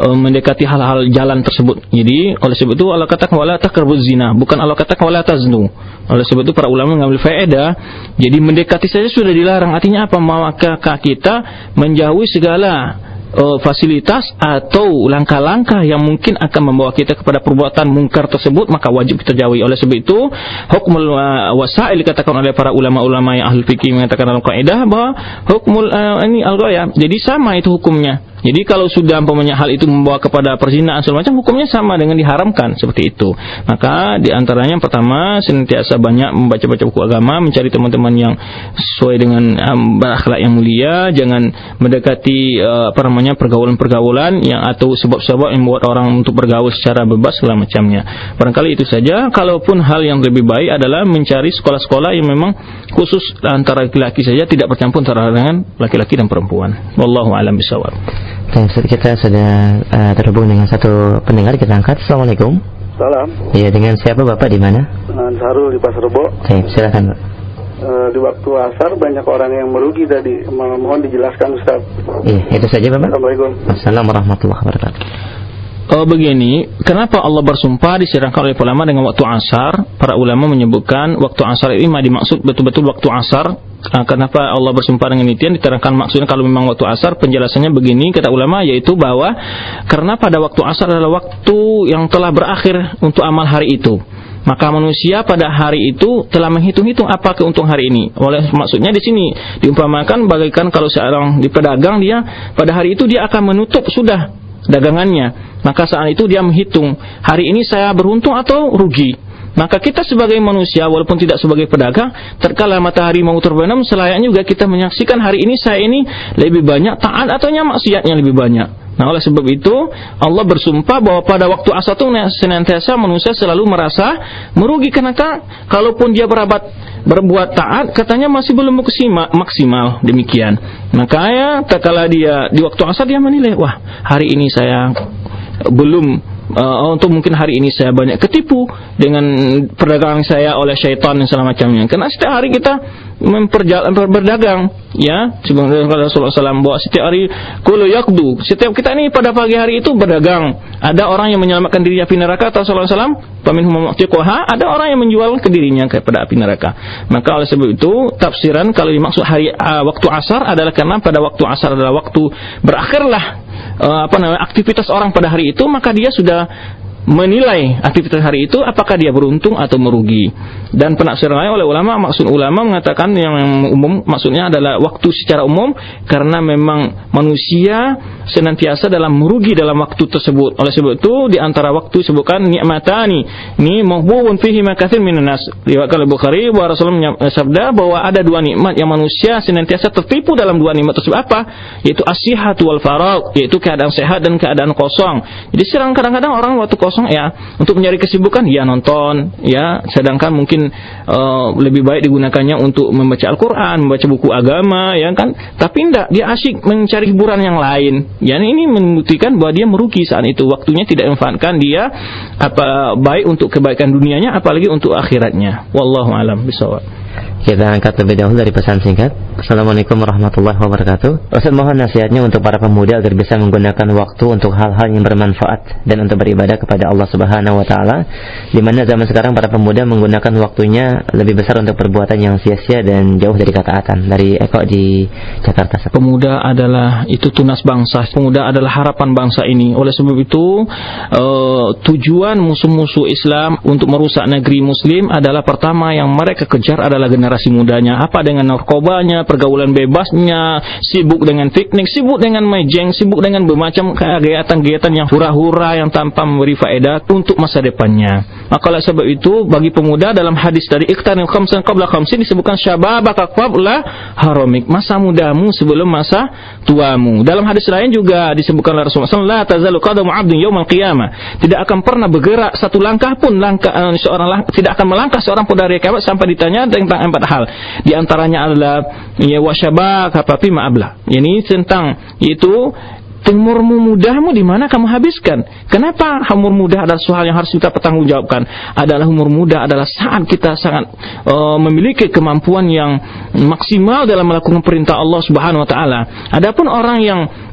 uh, mendekati hal-hal jalan tersebut. Jadi, oleh sebab itu Allah katakan wala taqrabuz zina, bukan Allah katakan wala taznu. Oleh sebab itu para ulama mengambil faedah, jadi mendekati saja sudah dilarang. Artinya apa? Maka kita menjauhi segala uh, fasilitas atau langkah-langkah yang mungkin akan membawa kita kepada perbuatan mungkar tersebut maka wajib kita jauhi. Oleh sebab itu hukmul uh, wasail dikatakan oleh para ulama-ulama yang ahli fikih mengatakan dalam kaidah bahwa hukmul uh, ini al jadi sama itu hukumnya Jadi kalau sudah umpamanya hal itu membawa kepada perzinaan segala macam hukumnya sama dengan diharamkan seperti itu. Maka di antaranya yang pertama senantiasa banyak membaca-baca buku agama, mencari teman-teman yang sesuai dengan um, berakhlak yang mulia, jangan mendekati uh, apa namanya pergaulan-pergaulan yang atau sebab-sebab yang membuat orang untuk bergaul secara bebas segala macamnya. Barangkali itu saja. Kalaupun hal yang lebih baik adalah mencari sekolah-sekolah yang memang khusus antara laki-laki saja tidak bercampur antara dengan laki-laki dan perempuan. Wallahu a'lam bishawab. Dan kita sudah uh, terhubung dengan satu pendengar kita angkat. Assalamualaikum. Salam. Iya, dengan siapa Bapak di mana? Sarul di Pasar Rebo. Oke, silakan. E, di waktu asar banyak orang yang merugi tadi. Mohon dijelaskan Ustaz. Iya, itu saja Bapak. Assalamualaikum. Assalamualaikum warahmatullahi wabarakatuh. Oh begini, kenapa Allah bersumpah disirahkan oleh ulama dengan waktu asar? Para ulama menyebutkan waktu asar ini dimaksud betul-betul waktu asar. Nah, kenapa Allah bersumpah dengan itu? Diterangkan maksudnya kalau memang waktu asar, penjelasannya begini kata ulama yaitu bahwa karena pada waktu asar adalah waktu yang telah berakhir untuk amal hari itu. Maka manusia pada hari itu telah menghitung-hitung apa keuntungan hari ini. Oleh maksudnya di sini diumpamakan bagaikan kalau seorang di pedagang dia pada hari itu dia akan menutup sudah dagangannya. Maka saat itu dia menghitung, hari ini saya beruntung atau rugi. Maka kita sebagai manusia, walaupun tidak sebagai pedagang, terkala matahari mau terbenam, selayaknya juga kita menyaksikan hari ini saya ini lebih banyak taat atau maksiatnya lebih banyak. Nah oleh sebab itu Allah bersumpah bahwa pada waktu asar itu senantiasa manusia selalu merasa merugi karena kalaupun dia berabat berbuat taat katanya masih belum maksimal demikian. Maka ya tak kala dia di waktu asar dia menilai wah hari ini saya belum uh, untuk mungkin hari ini saya banyak ketipu dengan perdagangan saya oleh syaitan dan segala macamnya. Karena setiap hari kita berdagang, ya. Sebagaimana Rasulullah SAW bahwa setiap hari kulu yakdu. Setiap kita ini pada pagi hari itu berdagang. Ada orang yang menyelamatkan dirinya api neraka. Rasulullah SAW, paminhum ada orang yang menjual ke dirinya kepada api neraka. Maka oleh sebab itu tafsiran kalau dimaksud hari uh, waktu asar adalah karena pada waktu asar adalah waktu berakhirlah uh, apa namanya aktivitas orang pada hari itu maka dia sudah menilai aktivitas hari itu apakah dia beruntung atau merugi. Dan penafsiran lain oleh ulama, maksud ulama mengatakan yang umum maksudnya adalah waktu secara umum karena memang manusia senantiasa dalam merugi dalam waktu tersebut. Oleh sebab itu di antara waktu sebutkan nikmatani. Ini mahbubun fihi makatsir minan nas. Riwayat Bukhari bahwa Rasulullah sabda bahwa ada dua nikmat yang manusia senantiasa tertipu dalam dua nikmat tersebut apa? Yaitu asihatu wal farag, yaitu keadaan sehat dan keadaan kosong. Jadi serang kadang-kadang orang waktu kosong kosong ya untuk mencari kesibukan ya nonton ya sedangkan mungkin uh, lebih baik digunakannya untuk membaca Al-Qur'an, membaca buku agama ya kan. Tapi tidak dia asyik mencari hiburan yang lain. Ya ini membuktikan bahwa dia merugi saat itu waktunya tidak memanfaatkan dia apa baik untuk kebaikan dunianya apalagi untuk akhiratnya. Wallahu alam bisawab. Kita angkat lebih dahulu dari pesan singkat. Assalamualaikum warahmatullahi wabarakatuh. Ustaz mohon nasihatnya untuk para pemuda agar bisa menggunakan waktu untuk hal-hal yang bermanfaat dan untuk beribadah kepada Allah Subhanahu wa taala. Di mana zaman sekarang para pemuda menggunakan waktunya lebih besar untuk perbuatan yang sia-sia dan jauh dari ketaatan. Dari Eko di Jakarta. Pemuda adalah itu tunas bangsa. Pemuda adalah harapan bangsa ini. Oleh sebab itu uh, tujuan musuh-musuh Islam untuk merusak negeri muslim adalah pertama yang mereka kejar adalah generasi generasi mudanya. Apa dengan narkobanya pergaulan bebasnya sibuk dengan piknik sibuk dengan mejeng sibuk dengan bermacam kegiatan-kegiatan yang hura-hura yang tanpa memberi faedah untuk masa depannya. Maka oleh sebab itu bagi pemuda dalam hadis dari ikhtanil khamsan qabla khamsin disebutkan syababaka qabla haramik. Masa mudamu sebelum masa tuamu. Dalam hadis lain juga disebutkan oleh Rasulullah SAW la tazalu qadamu tidak akan pernah bergerak satu langkah pun langkah uh, seorang tidak akan melangkah seorang pun dari kiamat sampai ditanya tentang empat hal. Di antaranya adalah ya wasyaba kapapi ma'abla. Ini tentang itu umurmu mudahmu di mana kamu habiskan? Kenapa umur mudah adalah soal yang harus kita pertanggungjawabkan? Adalah umur muda adalah saat kita sangat uh, memiliki kemampuan yang maksimal dalam melakukan perintah Allah Subhanahu wa taala. Adapun orang yang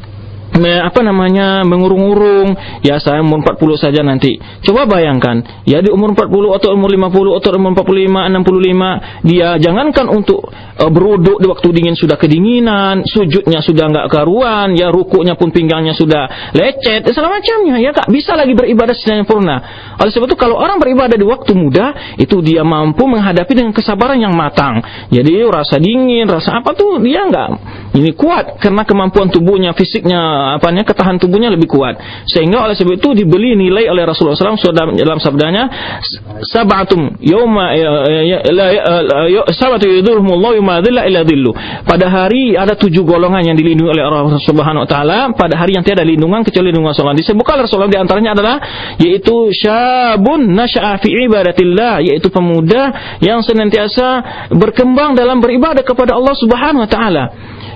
apa namanya mengurung-urung. Ya saya umur 40 saja nanti. Coba bayangkan ya di umur 40 atau umur 50 atau umur 45 65 dia jangankan untuk uh, beruduk di waktu dingin sudah kedinginan sujudnya sudah nggak karuan ya rukuknya pun pinggangnya sudah lecet segala macamnya ya kak. Bisa lagi beribadah secara sempurna. Oleh sebab itu kalau orang beribadah di waktu muda itu dia mampu menghadapi dengan kesabaran yang matang. Jadi rasa dingin rasa apa tuh dia nggak ini kuat. Karena kemampuan tubuhnya, fisiknya, apanya ketahan tubuhnya lebih kuat. Sehingga oleh sebab itu dibeli nilai oleh Rasulullah SAW dalam sabdanya sab'atum ya, ya, ya, sab'atu yudhurhumullahu yawma dhilla illa dhillu. Pada hari ada tujuh golongan yang dilindungi oleh Allah Subhanahu wa taala pada hari yang tiada lindungan kecuali lindungan Rasulullah. Disebutkan Rasulullah di antaranya adalah yaitu syabun nasya'a fi ibadatillah yaitu pemuda yang senantiasa berkembang dalam beribadah kepada Allah Subhanahu wa taala.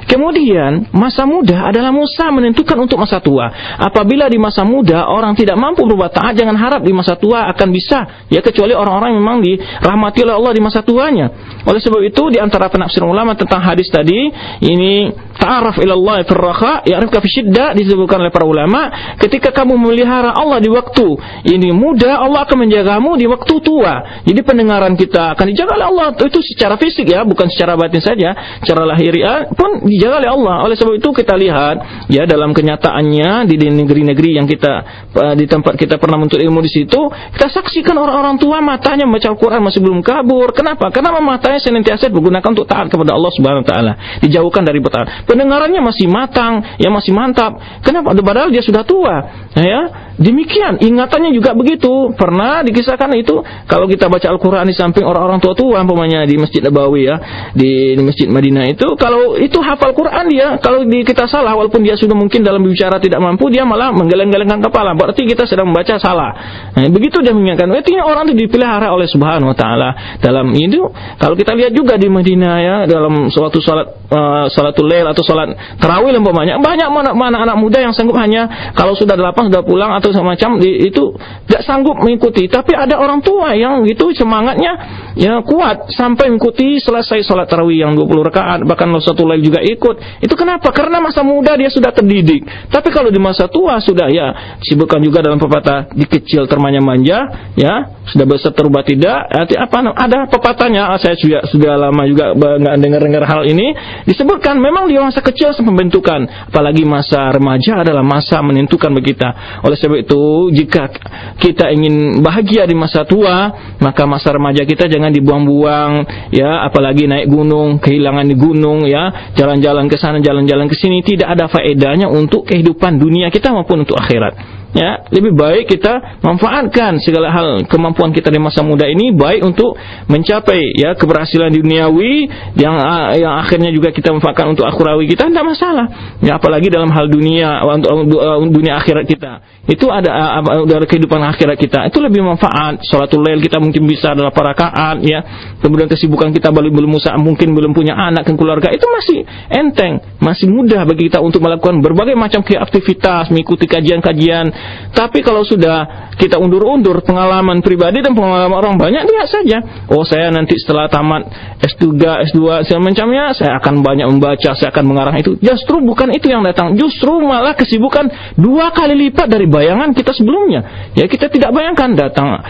Kemudian masa muda adalah masa menentukan untuk masa tua. Apabila di masa muda orang tidak mampu berbuat taat, jangan harap di masa tua akan bisa. Ya kecuali orang-orang yang memang dirahmati oleh Allah di masa tuanya. Oleh sebab itu di antara penafsir ulama tentang hadis tadi ini ta'aruf ilallah fil raha ya'rifka fi syiddah disebutkan oleh para ulama ketika kamu memelihara Allah di waktu ini muda Allah akan menjagamu di waktu tua. Jadi pendengaran kita akan dijaga oleh Allah itu secara fisik ya, bukan secara batin saja, secara lahiriah pun dijaga oleh Allah. Oleh sebab itu kita lihat ya dalam kenyataannya di negeri-negeri yang kita uh, di tempat kita pernah menuntut ilmu di situ, kita saksikan orang-orang tua matanya membaca Al-Qur'an masih belum kabur. Kenapa? Karena matanya senantiasa digunakan untuk taat kepada Allah Subhanahu wa taala, dijauhkan dari bertaat. Pendengarannya masih matang, ya masih mantap. Kenapa? Padahal dia sudah tua. Ya, Demikian, ingatannya juga begitu. Pernah dikisahkan itu kalau kita baca Al-Qur'an di samping orang-orang tua-tua umpamanya di Masjid Nabawi ya, di Masjid Madinah itu kalau itu hafal Quran dia, kalau di, kita salah walaupun dia sudah mungkin dalam bicara tidak mampu, dia malah menggeleng-gelengkan kepala. Berarti kita sedang membaca salah. Nah, begitu dia mengingatkan. Artinya orang itu dipelihara oleh Subhanahu wa taala. Dalam itu kalau kita lihat juga di Madinah ya, dalam suatu salat uh, salatul lail atau salat tarawih umpamanya, banyak mana anak muda yang sanggup hanya kalau sudah delapan sudah pulang atau semacam itu tidak sanggup mengikuti tapi ada orang tua yang itu semangatnya ya kuat sampai mengikuti selesai sholat tarawih yang 20 rakaat bahkan satu lagi juga ikut. Itu kenapa? Karena masa muda dia sudah terdidik. Tapi kalau di masa tua sudah ya sibukkan juga dalam pepatah di kecil termanya manja ya sudah besar terubah tidak arti apa? Ada pepatahnya ah, saya sudah sudah lama juga nggak dengar-dengar hal ini. Disebutkan memang di masa kecil pembentukan. Apalagi masa remaja adalah masa menentukan bagi kita. Oleh sebab itu jika kita ingin bahagia di masa tua maka masa remaja kita jangan dibuang-buang ya apalagi naik gunung kehilangan di gunung ya jalan-jalan ke sana jalan-jalan ke sini tidak ada faedahnya untuk kehidupan dunia kita maupun untuk akhirat ya lebih baik kita manfaatkan segala hal kemampuan kita di masa muda ini baik untuk mencapai ya keberhasilan duniawi yang yang akhirnya juga kita manfaatkan untuk akhirawi kita tidak masalah. Ya apalagi dalam hal dunia untuk dunia akhirat kita. Itu ada dari kehidupan akhirat kita. Itu lebih manfaat. Salatul lail kita mungkin bisa adalah para rakaat ya. Kemudian kesibukan kita belum belum mungkin belum punya anak dan keluarga itu masih enteng masih mudah bagi kita untuk melakukan berbagai macam aktivitas mengikuti kajian-kajian tapi kalau sudah kita undur-undur pengalaman pribadi dan pengalaman orang banyak, lihat saja. Oh saya nanti setelah tamat S3, S2, segala macamnya, saya akan banyak membaca, saya akan mengarang itu. Justru bukan itu yang datang. Justru malah kesibukan dua kali lipat dari bayangan kita sebelumnya. Ya kita tidak bayangkan datang,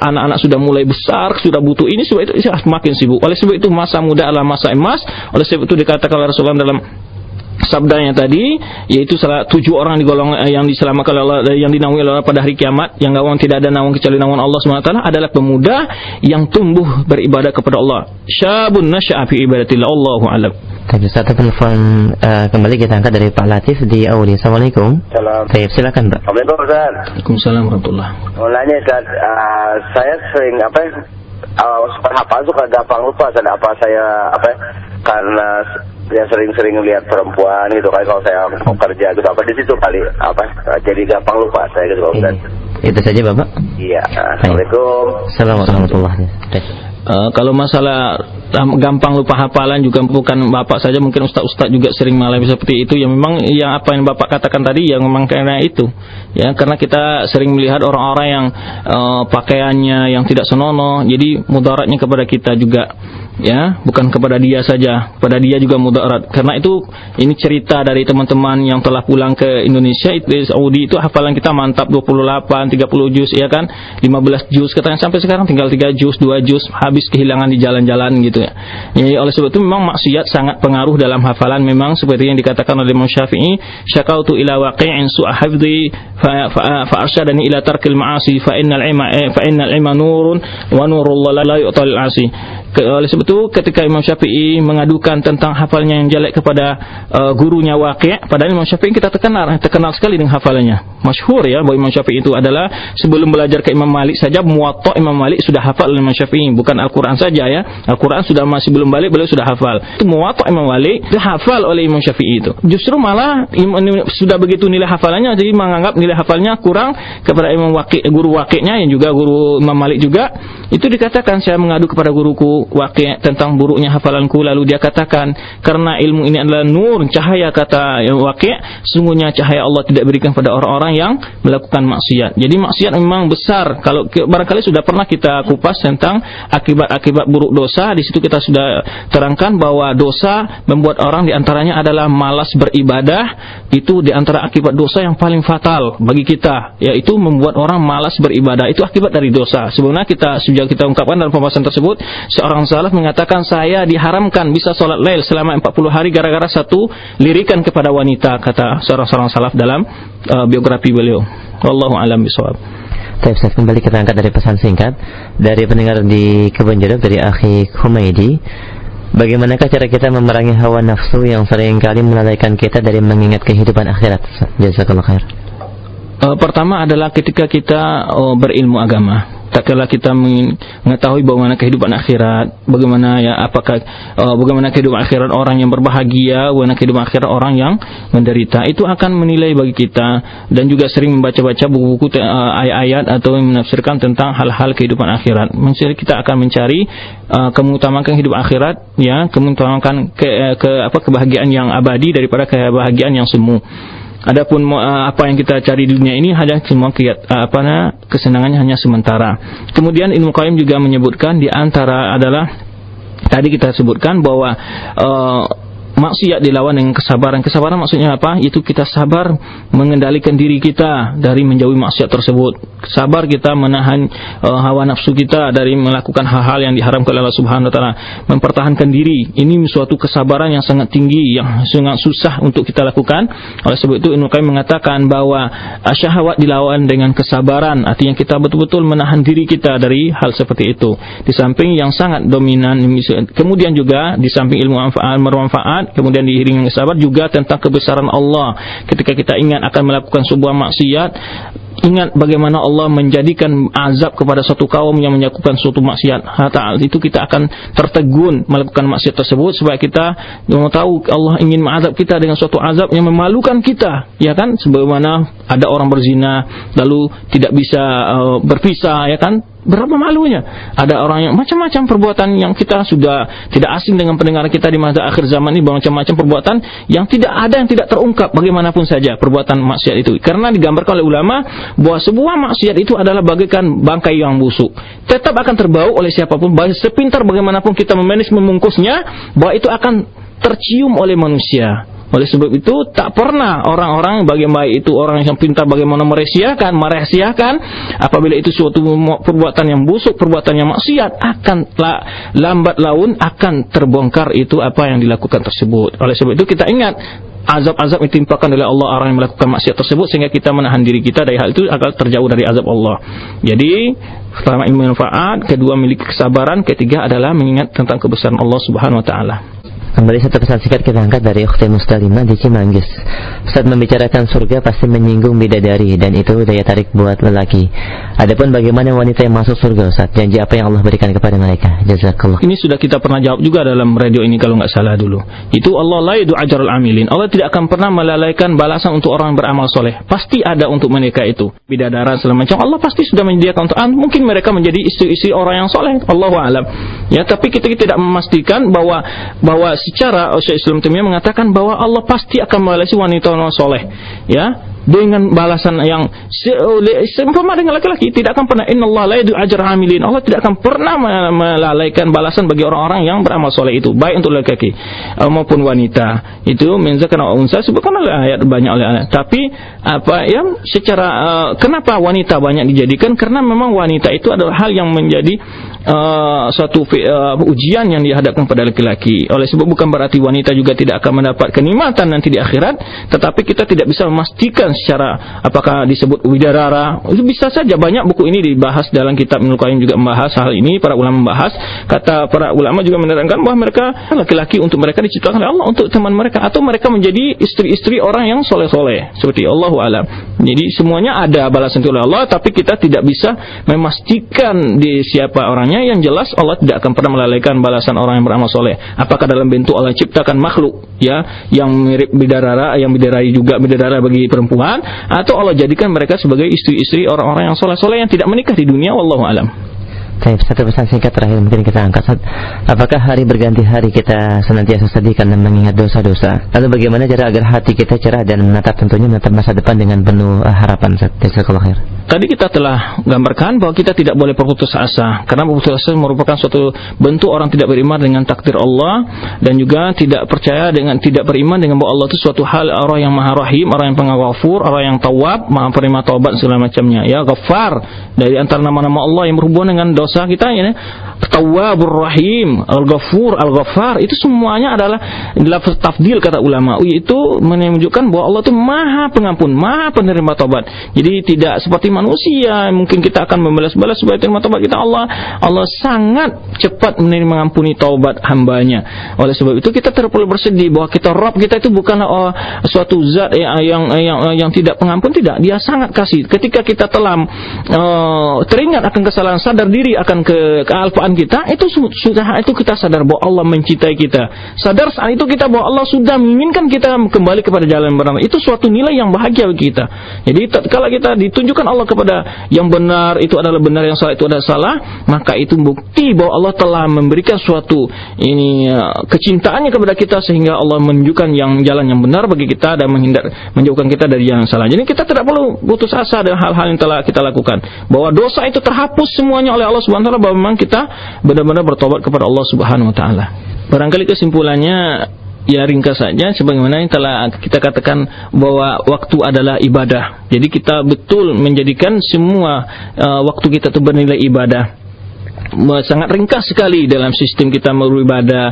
anak-anak sudah mulai besar, sudah butuh ini, sebab itu semakin sibuk. Oleh sebab itu masa muda adalah masa emas. Oleh sebab itu dikatakan Rasulullah dalam sabdanya tadi yaitu salah tujuh orang digolong eh, yang diselamatkan oleh Allah yang dinaungi oleh Allah pada hari kiamat yang gawang tidak ada naungan kecuali naungan Allah SWT adalah pemuda yang tumbuh beribadah kepada Allah syabun nasya'a fi ibadatillah Allahu alam Tapi satu telepon uh, kembali kita angkat dari Pak Latif di Audi. Assalamualaikum. Salam. Baik, silakan Pak. Assalamualaikum Ustaz. Waalaikumsalam warahmatullahi Mau nanya Ustaz, uh, saya sering apa uh, suka hafal suka gampang lupa Ustaz apa saya apa karena ya sering-sering lihat perempuan gitu kan kalau saya mau kerja gitu apa di situ kali apa jadi gampang lupa saya gitu Ustaz. Itu saja Bapak. Iya. Assalamualaikum. Assalamualaikum warahmatullahi wabarakatuh. Uh, kalau masalah gampang lupa hafalan juga bukan bapak saja mungkin ustaz-ustaz juga sering mengalami seperti itu ya memang yang apa yang bapak katakan tadi yang memang karena itu ya karena kita sering melihat orang-orang yang uh, pakaiannya yang tidak senonoh jadi mudaratnya kepada kita juga ya bukan kepada dia saja pada dia juga mudarat. Karena itu ini cerita dari teman-teman yang telah pulang ke Indonesia itu Saudi itu hafalan kita mantap 28 30 juz ya kan? 15 juz katanya sampai sekarang tinggal 3 juz 2 juz habis kehilangan di jalan-jalan gitu ya. Jadi oleh sebab itu memang maksiat sangat pengaruh dalam hafalan. Memang seperti yang dikatakan oleh Imam Syafi'i syakautu ila waqi'in su'a hafdhi fa fa arsyadani ila tarkil ma'asi fa innal ilma eh, fa innal ilma nurun wa nurullah la yu'tal asi oleh sebab itu ketika Imam Syafi'i mengadukan tentang hafalnya yang jelek kepada uh, gurunya Waqi' padahal Imam Syafi'i kita terkenal terkenal sekali dengan hafalannya masyhur ya bahwa Imam Syafi'i itu adalah sebelum belajar ke Imam Malik saja Muwatta Imam Malik sudah hafal Imam Syafi'i. Bukan Al-Qur'an saja ya. Al-Qur'an sudah masih belum balik beliau sudah hafal. Itu Muwatta Imam Malik itu hafal oleh Imam Syafi'i itu. Justru malah sudah begitu nilai hafalannya jadi menganggap nilai hafalnya kurang kepada Imam Waqi' guru Waqi'-nya yang juga guru Imam Malik juga. Itu dikatakan saya mengadu kepada guruku Waqi' tentang buruknya hafalanku lalu dia katakan karena ilmu ini adalah nur cahaya kata Waqi' sungguhnya cahaya Allah tidak berikan pada orang-orang yang melakukan maksiat. Jadi maksiat memang besar. Kalau barangkali sudah pernah kita kupas tentang akibat-akibat buruk dosa di situ kita sudah terangkan bahwa dosa membuat orang di antaranya adalah malas beribadah itu di antara akibat dosa yang paling fatal bagi kita yaitu membuat orang malas beribadah. Itu akibat dari dosa. Sebenarnya kita sudah kita ungkapkan dalam pembahasan tersebut seorang salaf mengatakan saya diharamkan bisa sholat lail selama 40 hari gara-gara satu lirikan kepada wanita kata seorang-seorang salaf dalam uh, biografi beliau. Wallahu alam bisawab. Baik, Ustaz, kembali kita angkat dari pesan singkat dari pendengar di Kebun Jeruk dari Akhi Humaydi. Bagaimanakah cara kita memerangi hawa nafsu yang sering kali melalaikan kita dari mengingat kehidupan akhirat? Jazakallah khair. Uh, pertama adalah ketika kita uh, berilmu agama tak kala kita mengetahui bagaimana kehidupan akhirat, bagaimana ya apakah uh, bagaimana kehidupan akhirat orang yang berbahagia, bagaimana kehidupan akhirat orang yang menderita, itu akan menilai bagi kita dan juga sering membaca-baca buku-buku uh, ayat-ayat atau menafsirkan tentang hal-hal kehidupan akhirat. Maksudnya kita akan mencari uh, kemutamakan hidup akhirat ya, kemutamakan ke, ke apa kebahagiaan yang abadi daripada kebahagiaan yang semu. Adapun uh, apa yang kita cari di dunia ini hanya semua kiat, uh, apa nah, kesenangannya hanya sementara. Kemudian Ibnu Qayyim juga menyebutkan di antara adalah tadi kita sebutkan bahwa uh, maksiat dilawan dengan kesabaran. Kesabaran maksudnya apa? Itu kita sabar mengendalikan diri kita dari menjauhi maksiat tersebut. Sabar kita menahan uh, hawa nafsu kita dari melakukan hal-hal yang diharamkan oleh Allah Subhanahu wa taala. Mempertahankan diri. Ini suatu kesabaran yang sangat tinggi yang sangat susah untuk kita lakukan. Oleh sebab itu Ibnu Qayyim mengatakan bahwa syahwat dilawan dengan kesabaran. Artinya kita betul-betul menahan diri kita dari hal seperti itu. Di samping yang sangat dominan kemudian juga di samping ilmu manfaat kemudian diiringi sabar juga tentang kebesaran Allah. Ketika kita ingat akan melakukan sebuah maksiat, ingat bagaimana Allah menjadikan azab kepada suatu kaum yang melakukan suatu maksiat. Hatta itu kita akan tertegun melakukan maksiat tersebut supaya kita mau tahu Allah ingin mengazab kita dengan suatu azab yang memalukan kita, ya kan? Sebagaimana ada orang berzina lalu tidak bisa uh, berpisah, ya kan? Berapa malunya? Ada orang yang macam-macam perbuatan yang kita sudah tidak asing dengan pendengar kita di masa akhir zaman ini macam-macam perbuatan yang tidak ada yang tidak terungkap bagaimanapun saja perbuatan maksiat itu. Karena digambarkan oleh ulama bahwa sebuah maksiat itu adalah bagaikan bangkai yang busuk. Tetap akan terbau oleh siapa pun, sepintar bagaimanapun kita memanage memungkusnya, bahwa itu akan tercium oleh manusia. Oleh sebab itu tak pernah orang-orang bagaimana itu orang yang pintar bagaimana merahsiakan, merahsiakan apabila itu suatu perbuatan yang busuk, perbuatan yang maksiat akan lambat laun akan terbongkar itu apa yang dilakukan tersebut. Oleh sebab itu kita ingat azab-azab yang ditimpakan oleh Allah orang yang melakukan maksiat tersebut sehingga kita menahan diri kita dari hal itu agar terjauh dari azab Allah. Jadi pertama ilmu manfaat, kedua milik kesabaran, ketiga adalah mengingat tentang kebesaran Allah Subhanahu wa taala. Kembali satu pesan singkat kita angkat dari Ukhti Muslimah di Cimanggis. Saat membicarakan surga pasti menyinggung bidadari dan itu daya tarik buat lelaki. Adapun bagaimana wanita yang masuk surga Ustaz? Janji apa yang Allah berikan kepada mereka? Jazakallah. Ini sudah kita pernah jawab juga dalam radio ini kalau nggak salah dulu. Itu Allah la yadu ajarul amilin. Allah tidak akan pernah melalaikan balasan untuk orang beramal soleh. Pasti ada untuk mereka itu. Bidadara segala macam. Allah pasti sudah menyediakan untuk mungkin mereka menjadi istri-istri orang yang soleh. Allahu alam. Ya, tapi kita, kita tidak memastikan bahwa bahwa secara Syekh Islam Taimiyah mengatakan bahwa Allah pasti akan membalas wanita yang soleh ya dengan balasan yang seumpama dengan laki-laki tidak akan pernah Inna Allah la ajar hamilin Allah tidak akan pernah melalaikan balasan bagi orang-orang yang beramal soleh itu baik untuk laki-laki eh, maupun wanita. Itu menzakan unsa sebutkan oleh ayat banyak oleh ayat. Tapi apa ya secara uh, kenapa wanita banyak dijadikan? Karena memang wanita itu adalah hal yang menjadi uh, suatu uh, ujian yang dihadapkan pada laki-laki. Oleh sebab bukan berarti wanita juga tidak akan mendapat kenikmatan nanti di akhirat, tetapi kita tidak bisa memastikan secara apakah disebut widarara. Itu bisa saja banyak buku ini dibahas dalam kitab Ibnu Qayyim juga membahas hal ini para ulama membahas. Kata para ulama juga menerangkan bahwa mereka laki-laki untuk mereka diciptakan oleh Allah untuk teman mereka atau mereka menjadi istri-istri orang yang soleh-soleh seperti Allah alam. Jadi semuanya ada balasan oleh Allah tapi kita tidak bisa memastikan di siapa orangnya. Yang jelas Allah tidak akan pernah melalaikan balasan orang yang beramal soleh. Apakah dalam bentuk Allah ciptakan makhluk? Ya yang mirip bidadara yang bidadari juga bidadara bagi perempuan atau Allah jadikan mereka sebagai istri-istri orang-orang yang soleh-soleh yang tidak menikah di dunia wallahu alam Baik, satu pesan singkat terakhir mungkin kita angkat. Apakah hari berganti hari kita senantiasa sedih karena mengingat dosa-dosa? Lalu bagaimana cara agar hati kita cerah dan menatap tentunya menatap masa depan dengan penuh uh, harapan? Jazakallahu khair. Tadi kita telah gambarkan bahwa kita tidak boleh berputus asa karena berputus asa merupakan suatu bentuk orang tidak beriman dengan takdir Allah dan juga tidak percaya dengan tidak beriman dengan bahwa Allah itu suatu hal orang yang maha rahim, orang yang penghafur, orang yang tawab, maha penerima taubat segala macamnya. Ya, ghafar dari antara nama-nama Allah yang berhubungan dengan dosa kita ya. Tawwabur Rahim, Al-Ghafur, Al-Ghaffar itu semuanya adalah lafaz tafdil kata ulama. Itu menunjukkan bahwa Allah itu Maha Pengampun, Maha Penerima taubat. Jadi tidak seperti manusia, mungkin kita akan membalas-balas sebagai terima taubat kita Allah. Allah sangat cepat menerima mengampuni taubat hambanya. Oleh sebab itu kita tidak perlu bersedih bahwa kita Rob kita itu bukanlah oh, suatu zat yang, yang yang yang tidak pengampun tidak. Dia sangat kasih. Ketika kita telah uh, teringat akan kesalahan, sadar diri akan ke kealpaan kita, itu sudah itu kita sadar bahwa Allah mencintai kita. Sadar saat itu kita bahwa Allah sudah menginginkan kita kembali kepada jalan yang benar. Itu suatu nilai yang bahagia bagi kita. Jadi kalau kita ditunjukkan Allah kepada yang benar itu adalah benar, yang salah itu adalah salah, maka itu bukti bahwa Allah telah memberikan suatu ini uh, kecintaannya kepada kita sehingga Allah menunjukkan yang jalan yang benar bagi kita dan menghindar menjauhkan kita dari jalan salah. Jadi kita tidak perlu putus asa dengan hal-hal yang telah kita lakukan. Bahwa dosa itu terhapus semuanya oleh Allah Subhanahu wa taala bahwa memang kita benar-benar bertobat kepada Allah Subhanahu wa taala. Barangkali kesimpulannya ya ringkas saja sebagaimana yang telah kita katakan bahwa waktu adalah ibadah. Jadi kita betul menjadikan semua uh, waktu kita itu bernilai ibadah sangat ringkas sekali dalam sistem kita beribadah.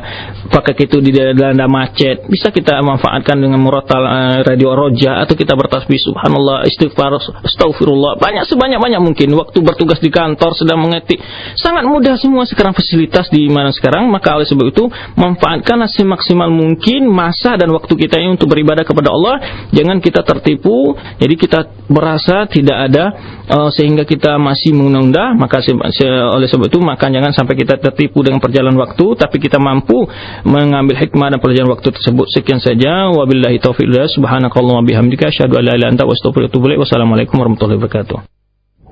Pakai itu di dalam macet. Bisa kita manfaatkan dengan murotal uh, radio roja atau kita bertasbih subhanallah istighfar astagfirullah banyak sebanyak-banyak mungkin. Waktu bertugas di kantor sedang mengetik. Sangat mudah semua sekarang fasilitas di mana sekarang. Maka oleh sebab itu manfaatkanlah semaksimal mungkin masa dan waktu kita ini untuk beribadah kepada Allah. Jangan kita tertipu. Jadi kita merasa tidak ada uh, sehingga kita masih menunda. Maka oleh sebab maka jangan sampai kita tertipu dengan perjalanan waktu tapi kita mampu mengambil hikmah dan perjalanan waktu tersebut. Sekian saja. Wabillahi taufiq subhanakallahumma bihamdika asyhadu an la ilaha illa anta astaghfiruka wa atubu wassalamualaikum warahmatullahi wabarakatuh